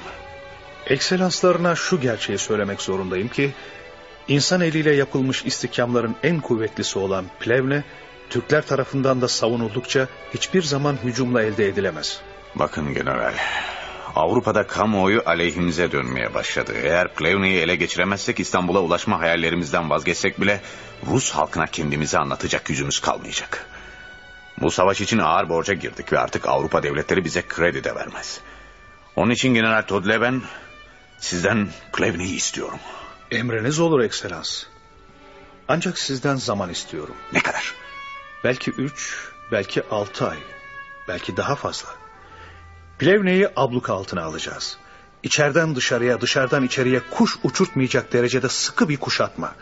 [SPEAKER 15] Ekselanslarına şu gerçeği söylemek zorundayım ki... ...insan eliyle yapılmış istikamların en kuvvetlisi olan Plevne... ...Türkler tarafından da savunuldukça hiçbir zaman hücumla elde edilemez.
[SPEAKER 13] Bakın general, Avrupa'da kamuoyu aleyhimize dönmeye başladı. Eğer Plevne'yi ele geçiremezsek İstanbul'a ulaşma hayallerimizden vazgeçsek bile... ...Rus halkına kendimizi anlatacak yüzümüz kalmayacak. Bu savaş için ağır borca girdik ve artık Avrupa devletleri bize kredi de vermez. Onun için General Todleben sizden Plevne'yi istiyorum.
[SPEAKER 15] Emriniz olur ekselans. Ancak sizden zaman istiyorum.
[SPEAKER 13] Ne kadar?
[SPEAKER 15] Belki üç, belki altı ay. Belki daha fazla. Plevne'yi abluka altına alacağız. İçeriden dışarıya, dışarıdan içeriye kuş uçurtmayacak derecede sıkı bir kuşatma.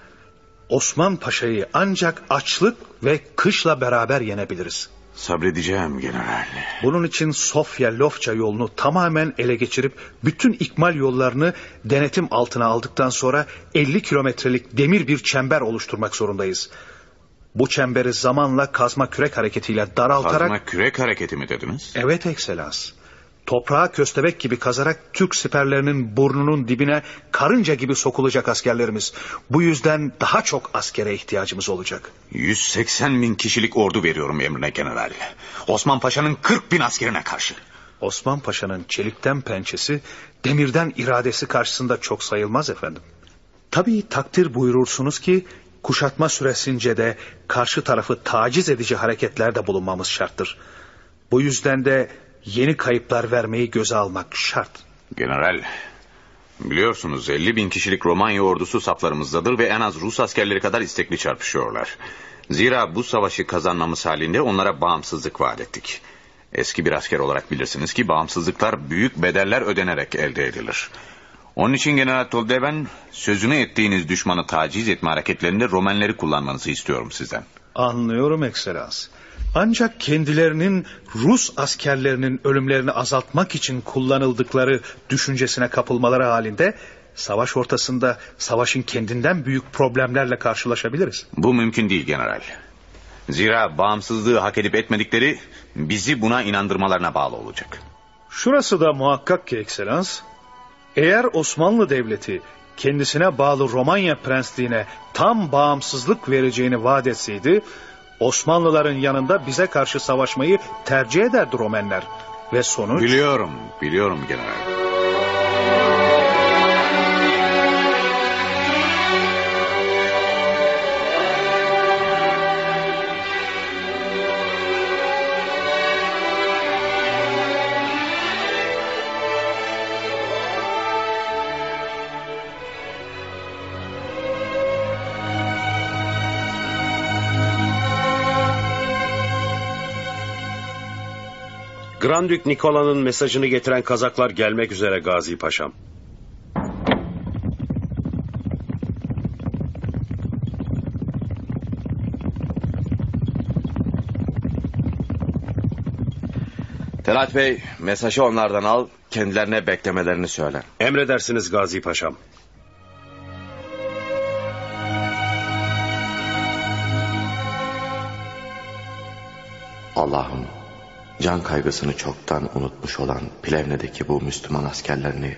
[SPEAKER 15] Osman Paşa'yı ancak açlık ve kışla beraber yenebiliriz.
[SPEAKER 13] Sabredeceğim general.
[SPEAKER 15] Bunun için Sofya-Lofça yolunu tamamen ele geçirip bütün ikmal yollarını denetim altına aldıktan sonra 50 kilometrelik demir bir çember oluşturmak zorundayız. Bu çemberi zamanla kazma kürek hareketiyle daraltarak...
[SPEAKER 13] Kazma kürek hareketi mi dediniz?
[SPEAKER 15] Evet ekselans. Toprağa köstebek gibi kazarak Türk siperlerinin burnunun dibine karınca gibi sokulacak askerlerimiz. Bu yüzden daha çok askere ihtiyacımız olacak.
[SPEAKER 13] 180 bin kişilik ordu veriyorum emrine general. Osman Paşa'nın 40 bin askerine karşı.
[SPEAKER 15] Osman Paşa'nın çelikten pençesi, demirden iradesi karşısında çok sayılmaz efendim. Tabii takdir buyurursunuz ki kuşatma süresince de karşı tarafı taciz edici hareketlerde bulunmamız şarttır. Bu yüzden de yeni kayıplar vermeyi göze almak şart.
[SPEAKER 13] General, biliyorsunuz 50 bin kişilik Romanya ordusu saflarımızdadır ve en az Rus askerleri kadar istekli çarpışıyorlar. Zira bu savaşı kazanmamız halinde onlara bağımsızlık vaat ettik. Eski bir asker olarak bilirsiniz ki bağımsızlıklar büyük bedeller ödenerek elde edilir. Onun için General Toldeven sözünü ettiğiniz düşmanı taciz etme hareketlerinde Romenleri kullanmanızı istiyorum sizden.
[SPEAKER 15] Anlıyorum ekselans. Ancak kendilerinin Rus askerlerinin ölümlerini azaltmak için kullanıldıkları düşüncesine kapılmaları halinde savaş ortasında savaşın kendinden büyük problemlerle karşılaşabiliriz.
[SPEAKER 13] Bu mümkün değil general. Zira bağımsızlığı hak edip etmedikleri bizi buna inandırmalarına bağlı olacak.
[SPEAKER 15] Şurası da muhakkak ki ekselans, eğer Osmanlı Devleti kendisine bağlı Romanya Prensliğine tam bağımsızlık vereceğini vaat etseydi, Osmanlıların yanında bize karşı savaşmayı tercih ederdi Romenler. Ve sonuç...
[SPEAKER 13] Biliyorum, biliyorum general.
[SPEAKER 14] Grandük Nikola'nın mesajını getiren kazaklar gelmek üzere Gazi Paşam.
[SPEAKER 7] Telat Bey mesajı onlardan al, kendilerine beklemelerini söyle.
[SPEAKER 14] Emredersiniz Gazi Paşam.
[SPEAKER 7] Allah'ım can kaygısını çoktan unutmuş olan Plevne'deki bu Müslüman askerlerini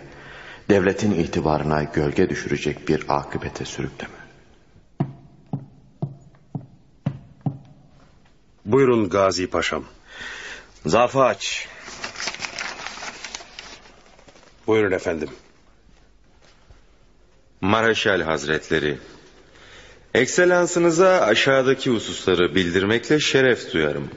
[SPEAKER 7] devletin itibarına gölge düşürecek bir akıbete sürükleme.
[SPEAKER 14] Buyurun Gazi Paşam.
[SPEAKER 7] Zarfı aç.
[SPEAKER 14] Buyurun efendim.
[SPEAKER 11] Maraşal Hazretleri, Ekselansınıza aşağıdaki hususları bildirmekle şeref duyarım.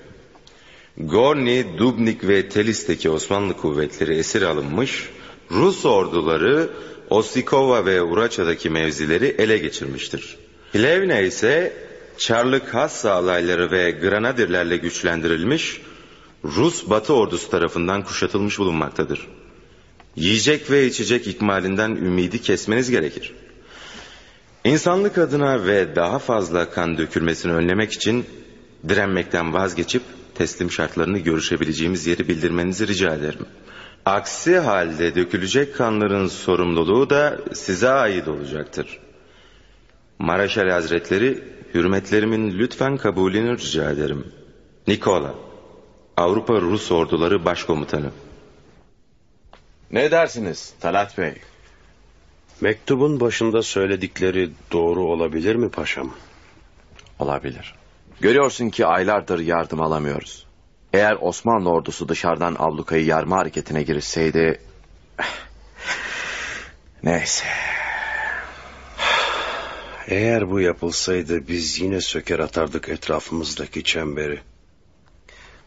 [SPEAKER 11] Gorni, Dubnik ve Telis'teki Osmanlı kuvvetleri esir alınmış, Rus orduları Ostikova ve Uraça'daki mevzileri ele geçirmiştir. Plevne ise Çarlık Hassa alayları ve Granadirlerle güçlendirilmiş, Rus Batı ordusu tarafından kuşatılmış bulunmaktadır. Yiyecek ve içecek ikmalinden ümidi kesmeniz gerekir. İnsanlık adına ve daha fazla kan dökülmesini önlemek için direnmekten vazgeçip teslim şartlarını görüşebileceğimiz yeri bildirmenizi rica ederim. Aksi halde dökülecek kanların sorumluluğu da size ait olacaktır. Maraşal Hazretleri hürmetlerimin lütfen kabulünü rica ederim. Nikola, Avrupa Rus Orduları Başkomutanı.
[SPEAKER 7] Ne dersiniz Talat Bey?
[SPEAKER 14] Mektubun başında söyledikleri doğru olabilir mi paşam?
[SPEAKER 7] Olabilir. Görüyorsun ki aylardır yardım alamıyoruz. Eğer Osmanlı ordusu dışarıdan ablukayı yarma hareketine girişseydi... Neyse.
[SPEAKER 14] Eğer bu yapılsaydı biz yine söker atardık etrafımızdaki çemberi.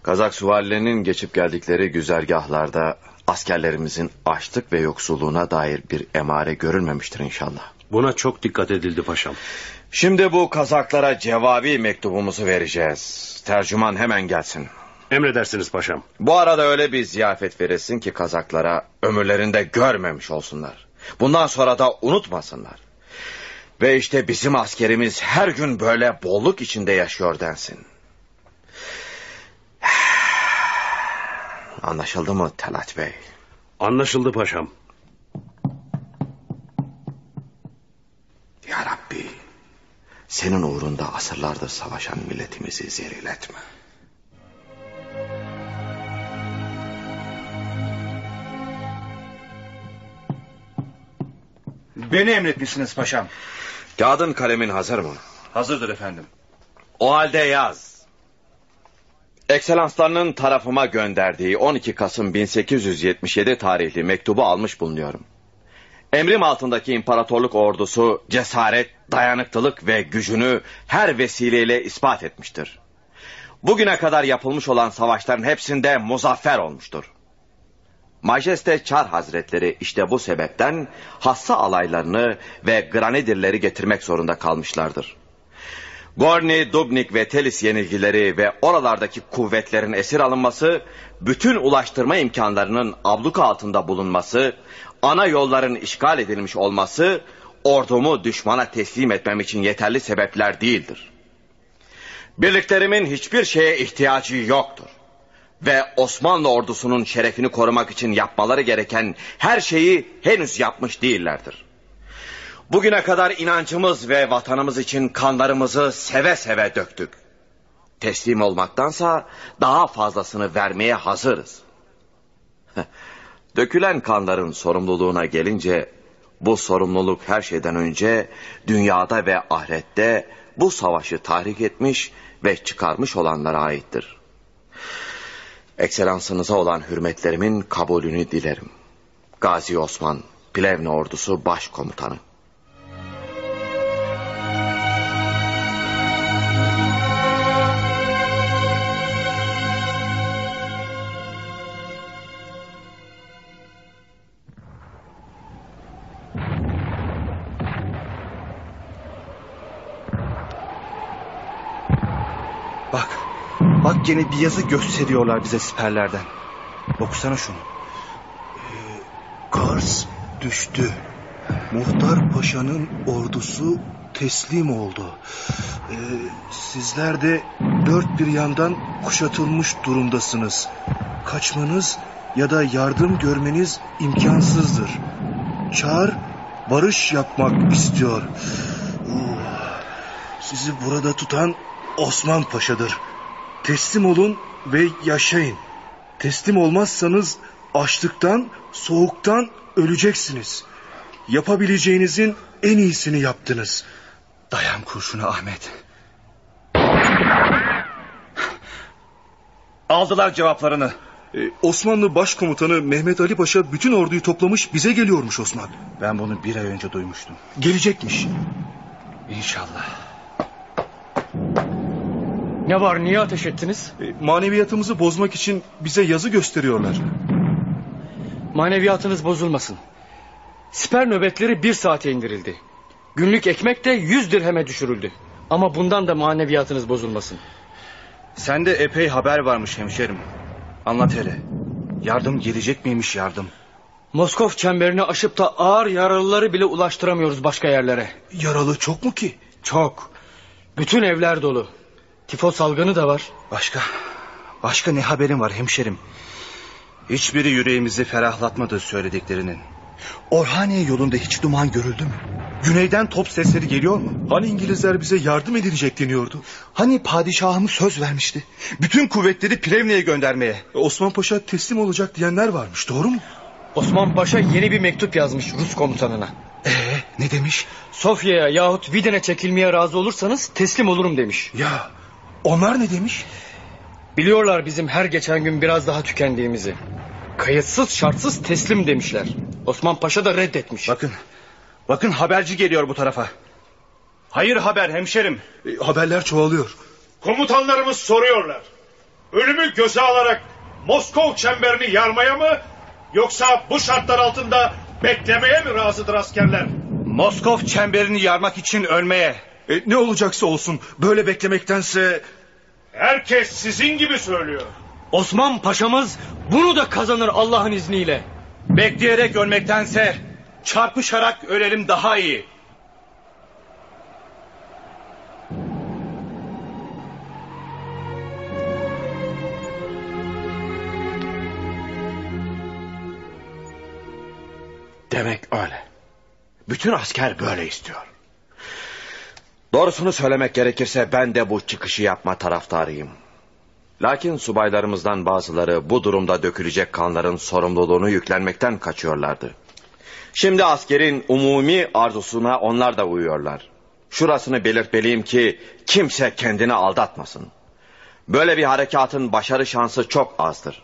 [SPEAKER 7] Kazak süvarilerinin geçip geldikleri güzergahlarda askerlerimizin açlık ve yoksulluğuna dair bir emare görülmemiştir inşallah.
[SPEAKER 14] Buna çok dikkat edildi paşam.
[SPEAKER 7] Şimdi bu kazaklara cevabi mektubumuzu vereceğiz. Tercüman hemen gelsin.
[SPEAKER 14] Emredersiniz paşam.
[SPEAKER 7] Bu arada öyle bir ziyafet verilsin ki kazaklara ömürlerinde görmemiş olsunlar. Bundan sonra da unutmasınlar. Ve işte bizim askerimiz her gün böyle bolluk içinde yaşıyor densin. Anlaşıldı mı Talat Bey?
[SPEAKER 14] Anlaşıldı paşam.
[SPEAKER 7] Senin uğrunda asırlardır savaşan milletimizi zelil etme.
[SPEAKER 10] Beni emretmişsiniz paşam.
[SPEAKER 7] Kağıdın kalemin hazır mı?
[SPEAKER 10] Hazırdır efendim.
[SPEAKER 7] O halde yaz. Ekselanslarının tarafıma gönderdiği 12 Kasım 1877 tarihli mektubu almış bulunuyorum. Emrim altındaki imparatorluk ordusu cesaret, dayanıklılık ve gücünü her vesileyle ispat etmiştir. Bugüne kadar yapılmış olan savaşların hepsinde muzaffer olmuştur. Majeste Çar Hazretleri işte bu sebepten hassa alaylarını ve granidirleri getirmek zorunda kalmışlardır. Gorni, Dubnik ve Telis yenilgileri ve oralardaki kuvvetlerin esir alınması, bütün ulaştırma imkanlarının abluka altında bulunması, ana yolların işgal edilmiş olması, ordumu düşmana teslim etmem için yeterli sebepler değildir. Birliklerimin hiçbir şeye ihtiyacı yoktur. Ve Osmanlı ordusunun şerefini korumak için yapmaları gereken her şeyi henüz yapmış değillerdir. Bugüne kadar inancımız ve vatanımız için kanlarımızı seve seve döktük. Teslim olmaktansa daha fazlasını vermeye hazırız. Dökülen kanların sorumluluğuna gelince bu sorumluluk her şeyden önce dünyada ve ahirette bu savaşı tahrik etmiş ve çıkarmış olanlara aittir. Ekselansınıza olan hürmetlerimin kabulünü dilerim. Gazi Osman, Plevne Ordusu Başkomutanı.
[SPEAKER 10] Gene bir yazı gösteriyorlar bize siperlerden.
[SPEAKER 4] Okusana şunu.
[SPEAKER 16] Kars düştü. Muhtar Paşa'nın ordusu teslim oldu. Ee, sizler de dört bir yandan kuşatılmış durumdasınız. Kaçmanız ya da yardım görmeniz imkansızdır. Çağır barış yapmak istiyor. Oo, Sizi burada tutan Osman Paşa'dır. Teslim olun ve yaşayın. Teslim olmazsanız açlıktan, soğuktan öleceksiniz. Yapabileceğinizin en iyisini yaptınız.
[SPEAKER 4] Dayan kurşunu Ahmet. Aldılar cevaplarını.
[SPEAKER 16] Ee, Osmanlı Başkomutanı Mehmet Ali Paşa bütün orduyu toplamış bize geliyormuş Osman.
[SPEAKER 4] Ben bunu bir ay önce duymuştum.
[SPEAKER 16] Gelecekmiş.
[SPEAKER 4] İnşallah.
[SPEAKER 10] Ne var niye ateş ettiniz?
[SPEAKER 16] Ee, Maneviyatımızı bozmak için bize yazı gösteriyorlar.
[SPEAKER 10] Maneviyatınız bozulmasın. Siper nöbetleri bir saate indirildi. Günlük ekmek de yüz dirheme düşürüldü. Ama bundan da maneviyatınız bozulmasın.
[SPEAKER 4] Sende epey haber varmış hemşerim. Anlat hele. Yardım gelecek miymiş yardım?
[SPEAKER 10] Moskov çemberini aşıp da ağır yaralıları bile ulaştıramıyoruz başka yerlere.
[SPEAKER 16] Yaralı çok mu ki?
[SPEAKER 10] Çok. Bütün evler dolu. Tifo salgını da var.
[SPEAKER 4] Başka? Başka ne haberin var hemşerim? Hiçbiri yüreğimizi ferahlatmadı söylediklerinin. Orhaniye yolunda hiç duman görüldü mü? Güneyden top sesleri geliyor mu?
[SPEAKER 16] Hani İngilizler bize yardım edilecek deniyordu.
[SPEAKER 4] Hani padişahımız söz vermişti. Bütün kuvvetleri Plevne'ye göndermeye.
[SPEAKER 16] Osman Paşa teslim olacak diyenler varmış doğru mu?
[SPEAKER 10] Osman Paşa yeni bir mektup yazmış Rus komutanına.
[SPEAKER 4] Ee, ne demiş?
[SPEAKER 10] Sofya'ya yahut Vidin'e çekilmeye razı olursanız teslim olurum demiş.
[SPEAKER 16] Ya onlar ne demiş?
[SPEAKER 10] Biliyorlar bizim her geçen gün biraz daha tükendiğimizi. Kayıtsız şartsız teslim demişler. Osman Paşa da reddetmiş.
[SPEAKER 4] Bakın. Bakın haberci geliyor bu tarafa. Hayır haber hemşerim.
[SPEAKER 16] E, haberler çoğalıyor.
[SPEAKER 14] Komutanlarımız soruyorlar. Ölümü göze alarak Moskov çemberini yarmaya mı yoksa bu şartlar altında beklemeye mi razıdır askerler?
[SPEAKER 4] Moskov çemberini yarmak için ölmeye.
[SPEAKER 16] E, ne olacaksa olsun böyle beklemektense...
[SPEAKER 14] Herkes sizin gibi söylüyor.
[SPEAKER 10] Osman Paşa'mız bunu da kazanır Allah'ın izniyle.
[SPEAKER 4] Bekleyerek ölmektense çarpışarak ölelim daha iyi.
[SPEAKER 7] Demek öyle. Bütün asker böyle istiyor. Doğrusunu söylemek gerekirse ben de bu çıkışı yapma taraftarıyım. Lakin subaylarımızdan bazıları bu durumda dökülecek kanların sorumluluğunu yüklenmekten kaçıyorlardı. Şimdi askerin umumi arzusuna onlar da uyuyorlar. Şurasını belirtmeliyim ki kimse kendini aldatmasın. Böyle bir harekatın başarı şansı çok azdır.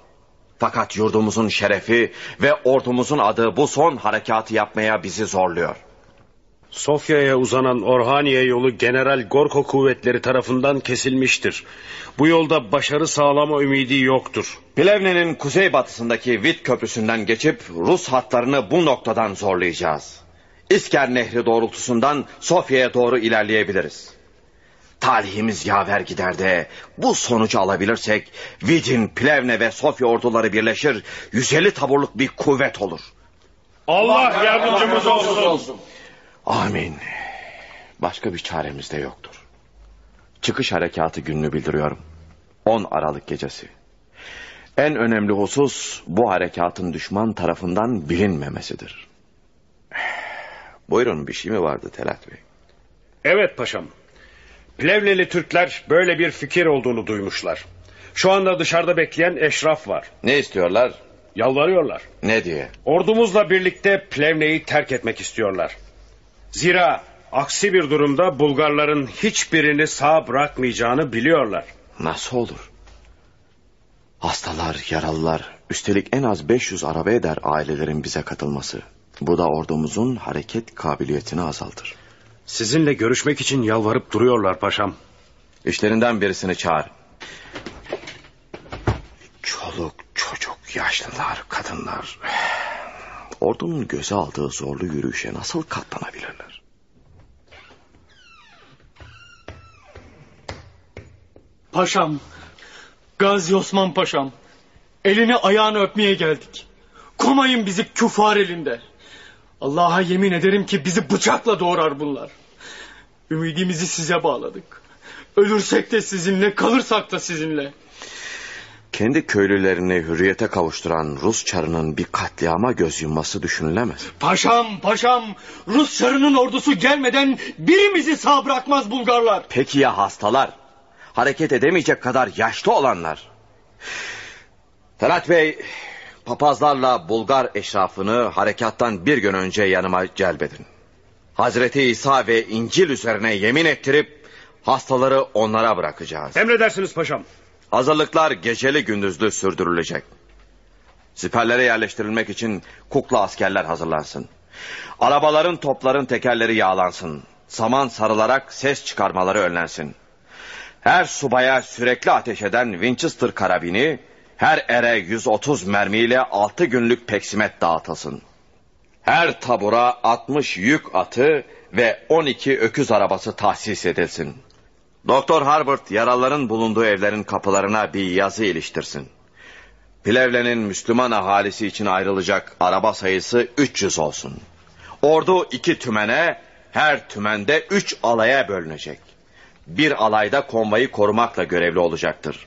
[SPEAKER 7] Fakat yurdumuzun şerefi ve ordumuzun adı bu son harekatı yapmaya bizi zorluyor.
[SPEAKER 14] Sofya'ya uzanan Orhaniye yolu General Gorko kuvvetleri tarafından kesilmiştir. Bu yolda başarı sağlama ümidi yoktur.
[SPEAKER 7] Plevne'nin kuzeybatısındaki Vit köprüsünden geçip Rus hatlarını bu noktadan zorlayacağız. İsker Nehri doğrultusundan Sofya'ya doğru ilerleyebiliriz. Talihimiz yaver gider de bu sonucu alabilirsek Vidin, Plevne ve Sofya orduları birleşir 150 taburluk bir kuvvet olur.
[SPEAKER 14] Allah yardımcımız olsun.
[SPEAKER 7] Amin. Başka bir çaremiz de yoktur. Çıkış harekatı gününü bildiriyorum. 10 Aralık gecesi. En önemli husus bu harekatın düşman tarafından bilinmemesidir. Buyurun bir şey mi vardı Telat Bey?
[SPEAKER 14] Evet paşam. Plevneli Türkler böyle bir fikir olduğunu duymuşlar. Şu anda dışarıda bekleyen eşraf var.
[SPEAKER 7] Ne istiyorlar?
[SPEAKER 14] Yalvarıyorlar.
[SPEAKER 7] Ne diye?
[SPEAKER 14] Ordumuzla birlikte Plevne'yi terk etmek istiyorlar. Zira aksi bir durumda Bulgarların hiçbirini sağ bırakmayacağını biliyorlar.
[SPEAKER 7] Nasıl olur? Hastalar, yaralılar, üstelik en az 500 araba eder ailelerin bize katılması. Bu da ordumuzun hareket kabiliyetini azaltır.
[SPEAKER 14] Sizinle görüşmek için yalvarıp duruyorlar paşam.
[SPEAKER 7] İşlerinden birisini çağır. Çoluk, çocuk, yaşlılar, kadınlar. Ordunun göze aldığı zorlu yürüyüşe nasıl katlanabilirler?
[SPEAKER 10] Paşam. Gazi Osman Paşam. Elini ayağını öpmeye geldik. Komayın bizi küfar elinde. Allah'a yemin ederim ki bizi bıçakla doğrar bunlar. Ümidimizi size bağladık. Ölürsek de sizinle, kalırsak da sizinle.
[SPEAKER 7] Kendi köylülerini hürriyete kavuşturan Rus çarının bir katliama göz yumması düşünülemez.
[SPEAKER 10] Paşam, paşam, Rus çarının ordusu gelmeden birimizi sağ bırakmaz Bulgarlar.
[SPEAKER 7] Peki ya hastalar? Hareket edemeyecek kadar yaşlı olanlar? Ferhat Bey, papazlarla Bulgar eşrafını harekattan bir gün önce yanıma celbedin. Hazreti İsa ve İncil üzerine yemin ettirip hastaları onlara bırakacağız.
[SPEAKER 14] Emredersiniz paşam.
[SPEAKER 7] Hazırlıklar geceli gündüzlü sürdürülecek. Siperlere yerleştirilmek için kukla askerler hazırlansın. Arabaların topların tekerleri yağlansın. Saman sarılarak ses çıkarmaları önlensin. Her subaya sürekli ateş eden Winchester karabini, her ere 130 mermiyle 6 günlük peksimet dağıtılsın. Her tabura 60 yük atı ve 12 öküz arabası tahsis edilsin. Doktor Harbert yaralıların bulunduğu evlerin kapılarına bir yazı iliştirsin. Plevle'nin Müslüman ahalisi için ayrılacak araba sayısı 300 olsun. Ordu iki tümene, her tümende üç alaya bölünecek. Bir alayda konvoyu korumakla görevli olacaktır.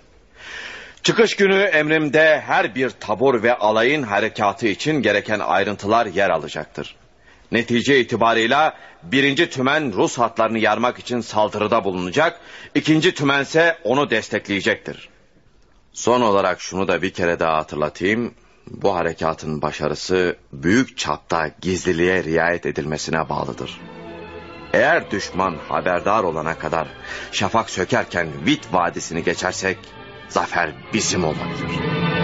[SPEAKER 7] Çıkış günü emrimde her bir tabur ve alayın harekatı için gereken ayrıntılar yer alacaktır. Netice itibarıyla birinci tümen Rus hatlarını yarmak için saldırıda bulunacak, ikinci tümense onu destekleyecektir. Son olarak şunu da bir kere daha hatırlatayım. Bu harekatın başarısı büyük çapta gizliliğe riayet edilmesine bağlıdır. Eğer düşman haberdar olana kadar şafak sökerken Vit Vadisi'ni geçersek zafer bizim olabilir.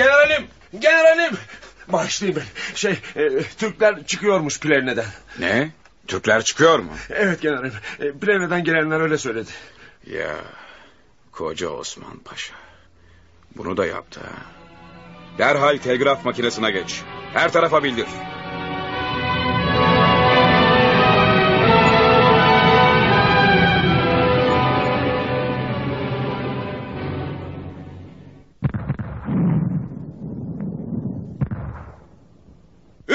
[SPEAKER 8] Generalim, generalim. Bağışlayın beni. Şey, e, Türkler çıkıyormuş Plevne'den.
[SPEAKER 12] Ne? Türkler çıkıyor mu?
[SPEAKER 8] Evet generalim. E, Plevne'den gelenler öyle söyledi.
[SPEAKER 12] Ya koca Osman Paşa. Bunu da yaptı ha. Derhal telgraf makinesine geç. Her tarafa bildir.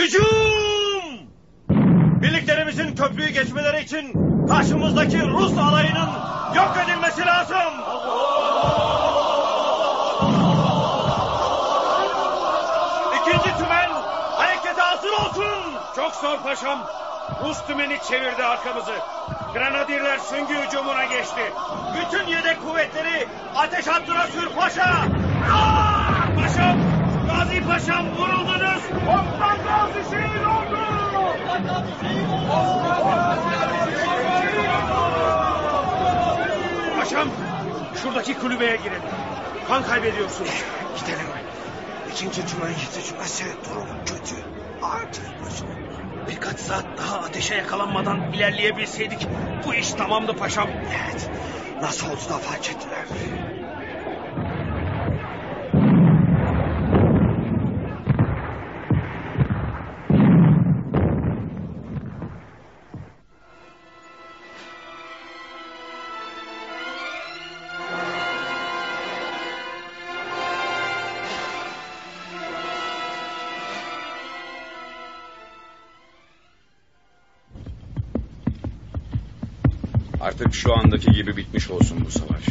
[SPEAKER 17] Hücum! Birliklerimizin köprüyü geçmeleri için karşımızdaki Rus alayının yok edilmesi lazım. İkinci tümen harekete hazır olsun.
[SPEAKER 14] Çok zor paşam. Rus tümeni çevirdi arkamızı. Grenadirler süngü hücumuna geçti.
[SPEAKER 17] Bütün yedek kuvvetleri ateş hattına sür paşa.
[SPEAKER 14] Ah, paşam! Gazi paşam vuruldunuz. Osman Gazi şehit oldu. Paşam şuradaki kulübeye girin. Kan kaybediyorsunuz.
[SPEAKER 18] Gidelim. İkinci tümen yetişmezse durum kötü. Artık başım.
[SPEAKER 14] Birkaç saat daha ateşe yakalanmadan ilerleyebilseydik bu iş tamamdı paşam.
[SPEAKER 18] Evet. Nasıl oldu da fark ettiler.
[SPEAKER 12] Artık şu andaki gibi bitmiş olsun bu savaş.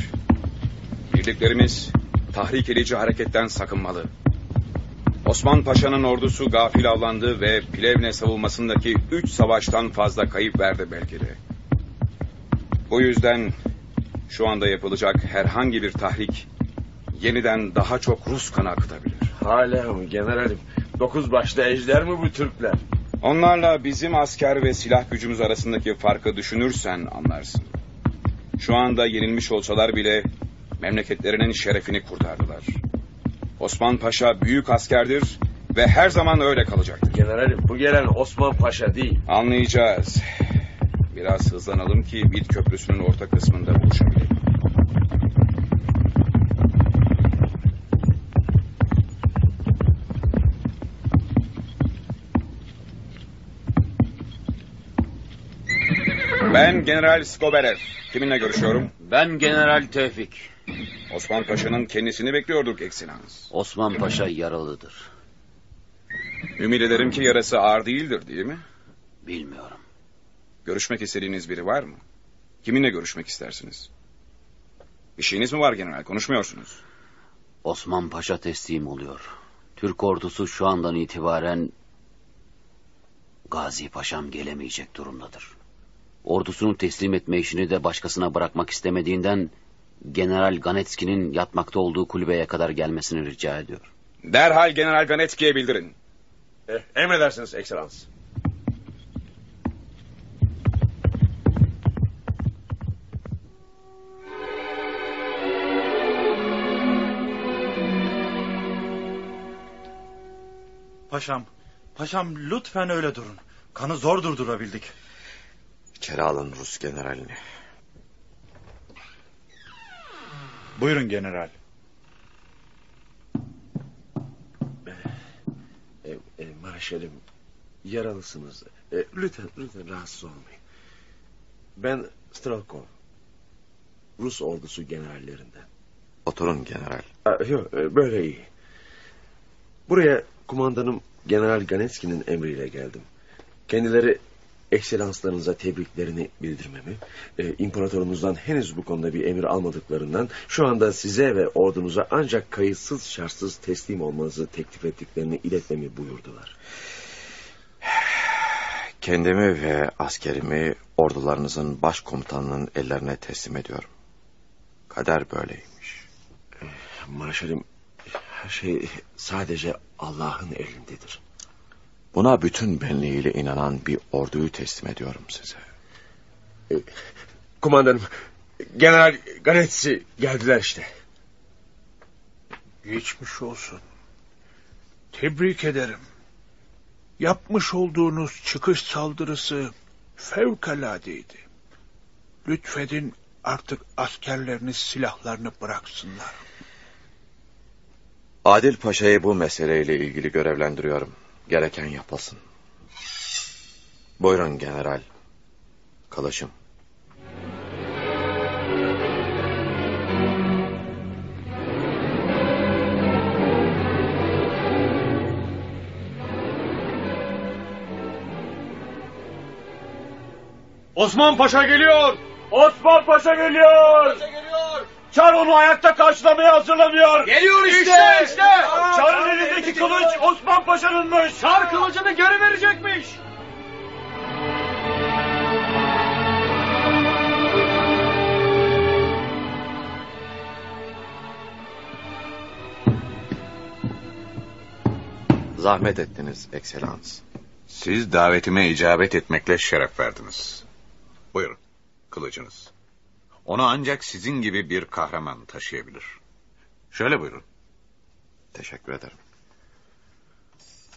[SPEAKER 12] Birliklerimiz tahrik edici hareketten sakınmalı. Osman Paşa'nın ordusu gafil avlandı ve Plevne savunmasındaki üç savaştan fazla kayıp verdi belki de. Bu yüzden şu anda yapılacak herhangi bir tahrik yeniden daha çok Rus kanı akıtabilir.
[SPEAKER 19] Hala mı generalim? Dokuz başlı ejder mi bu Türkler?
[SPEAKER 12] Onlarla bizim asker ve silah gücümüz arasındaki farkı düşünürsen anlarsın. Şu anda yenilmiş olsalar bile memleketlerinin şerefini kurtardılar. Osman Paşa büyük askerdir ve her zaman öyle kalacaktır.
[SPEAKER 19] Generalim bu gelen Osman Paşa değil.
[SPEAKER 12] Anlayacağız. Biraz hızlanalım ki Vid Köprüsü'nün orta kısmında buluşabilelim. Ben General Skobelev. Kiminle görüşüyorum?
[SPEAKER 6] Ben General Tevfik.
[SPEAKER 12] Osman Paşa'nın kendisini bekliyorduk eksilans.
[SPEAKER 6] Osman Paşa yaralıdır.
[SPEAKER 12] Ümit ederim ki yarası ağır değildir değil mi?
[SPEAKER 6] Bilmiyorum.
[SPEAKER 12] Görüşmek istediğiniz biri var mı? Kiminle görüşmek istersiniz? Bir şeyiniz mi var general? Konuşmuyorsunuz.
[SPEAKER 6] Osman Paşa teslim oluyor. Türk ordusu şu andan itibaren Gazi Paşam gelemeyecek durumdadır. Ordusunu teslim etme işini de başkasına bırakmak istemediğinden General Ganetski'nin yatmakta olduğu kulübeye kadar gelmesini rica ediyor.
[SPEAKER 12] Derhal General Ganetski'ye bildirin.
[SPEAKER 8] Eh, emredersiniz ekselans.
[SPEAKER 4] Paşam, paşam lütfen öyle durun. Kanı zor durdurabildik.
[SPEAKER 7] İçeri alın Rus generalini.
[SPEAKER 4] Buyurun general.
[SPEAKER 8] E, e, Marşalim, yaralısınız. E, lütfen, lütfen rahatsız olmayın. Ben Strelkov. Rus ordusu generallerinden.
[SPEAKER 7] Oturun general.
[SPEAKER 8] Aa, yok, e, böyle iyi. Buraya kumandanım General Ganetski'nin emriyle geldim. Kendileri ekselanslarınıza tebriklerini bildirmemi, e, imparatorunuzdan henüz bu konuda bir emir almadıklarından şu anda size ve ordunuza ancak kayıtsız şartsız teslim olmanızı teklif ettiklerini iletmemi buyurdular.
[SPEAKER 7] Kendimi ve askerimi ordularınızın başkomutanının ellerine teslim ediyorum. Kader böyleymiş.
[SPEAKER 8] Marşalim, her şey sadece Allah'ın elindedir.
[SPEAKER 7] Buna bütün benliğiyle inanan bir orduyu teslim ediyorum size.
[SPEAKER 8] E, kumandanım, General Ganetsi geldiler işte.
[SPEAKER 20] Geçmiş olsun. Tebrik ederim. Yapmış olduğunuz çıkış saldırısı fevkaladeydi. Lütfedin artık askerleriniz silahlarını bıraksınlar.
[SPEAKER 7] Adil Paşa'yı bu meseleyle ilgili görevlendiriyorum. Gereken yapılsın. Buyurun general. Kılıçım.
[SPEAKER 17] Osman Paşa geliyor. Osman Paşa geliyor. Paşa geliyor. Çar onu ayakta karşılamaya hazırlanıyor.
[SPEAKER 1] Geliyor işte.
[SPEAKER 17] İşte işte. Çar'ın elindeki kılıç Osman Paşa'nınmış. Çar kılıcını geri verecekmiş.
[SPEAKER 7] Zahmet ettiniz ekselans.
[SPEAKER 13] Siz davetime icabet etmekle şeref verdiniz. Buyurun, kılıcınız. Onu ancak sizin gibi bir kahraman taşıyabilir. Şöyle buyurun.
[SPEAKER 7] Teşekkür ederim.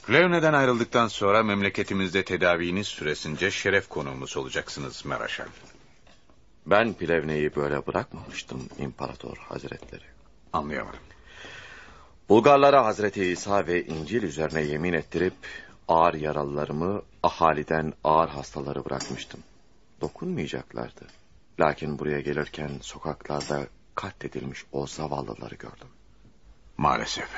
[SPEAKER 13] Plevne'den ayrıldıktan sonra memleketimizde tedaviniz süresince şeref konuğumuz olacaksınız Meraşal.
[SPEAKER 7] Ben Plevne'yi böyle bırakmamıştım İmparator Hazretleri.
[SPEAKER 13] Anlayamadım.
[SPEAKER 7] Bulgarlara Hazreti İsa ve İncil üzerine yemin ettirip ağır yaralılarımı ahaliden ağır hastaları bırakmıştım. Dokunmayacaklardı. Lakin buraya gelirken sokaklarda katledilmiş o zavallıları gördüm.
[SPEAKER 13] Maalesef.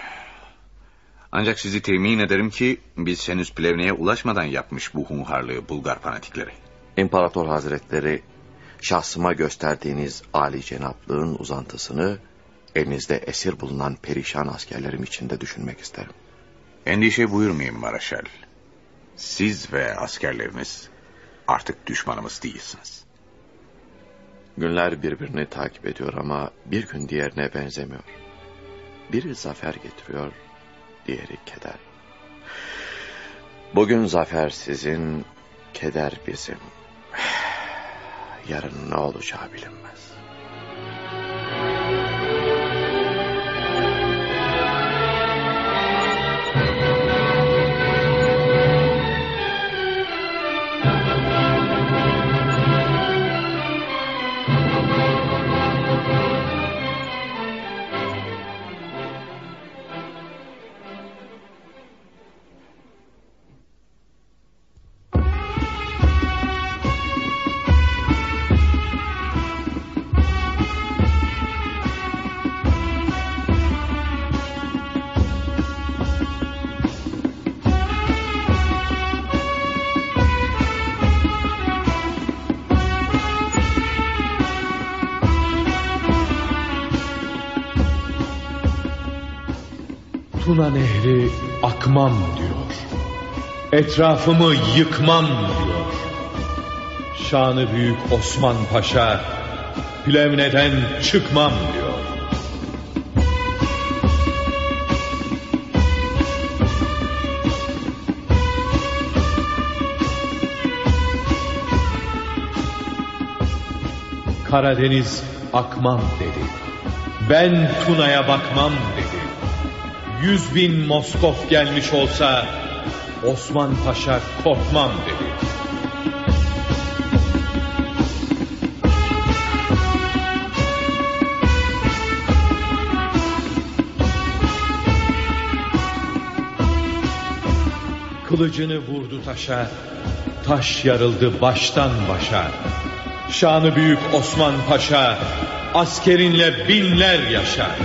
[SPEAKER 13] Ancak sizi temin ederim ki biz henüz Plevne'ye ulaşmadan yapmış bu hunharlığı Bulgar fanatikleri.
[SPEAKER 7] İmparator Hazretleri şahsıma gösterdiğiniz âli cenaplığın uzantısını elinizde esir bulunan perişan askerlerim için de düşünmek isterim.
[SPEAKER 13] Endişe buyurmayın Maraşal. Siz ve askerleriniz artık düşmanımız değilsiniz.
[SPEAKER 7] Günler birbirini takip ediyor ama bir gün diğerine benzemiyor. Biri zafer getiriyor, diğeri keder. Bugün zafer sizin, keder bizim. Yarın ne olacağı bilinmez.
[SPEAKER 21] Tuna Nehri akmam diyor. Etrafımı yıkmam diyor. Şanı büyük Osman Paşa Plevne'den çıkmam diyor. Karadeniz akmam dedi. Ben Tuna'ya bakmam dedi. Yüz bin Moskov gelmiş olsa Osman Paşa korkmam dedi. Kılıcını vurdu taşa, taş yarıldı baştan başa. Şanı büyük Osman Paşa, askerinle binler yaşa.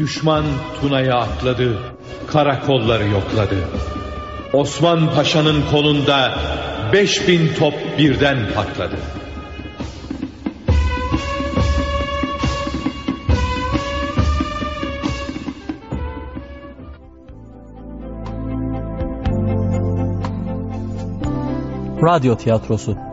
[SPEAKER 21] Düşman Tuna'ya atladı, karakolları yokladı. Osman Paşa'nın kolunda beş bin top birden patladı.
[SPEAKER 22] Radyo tiyatrosu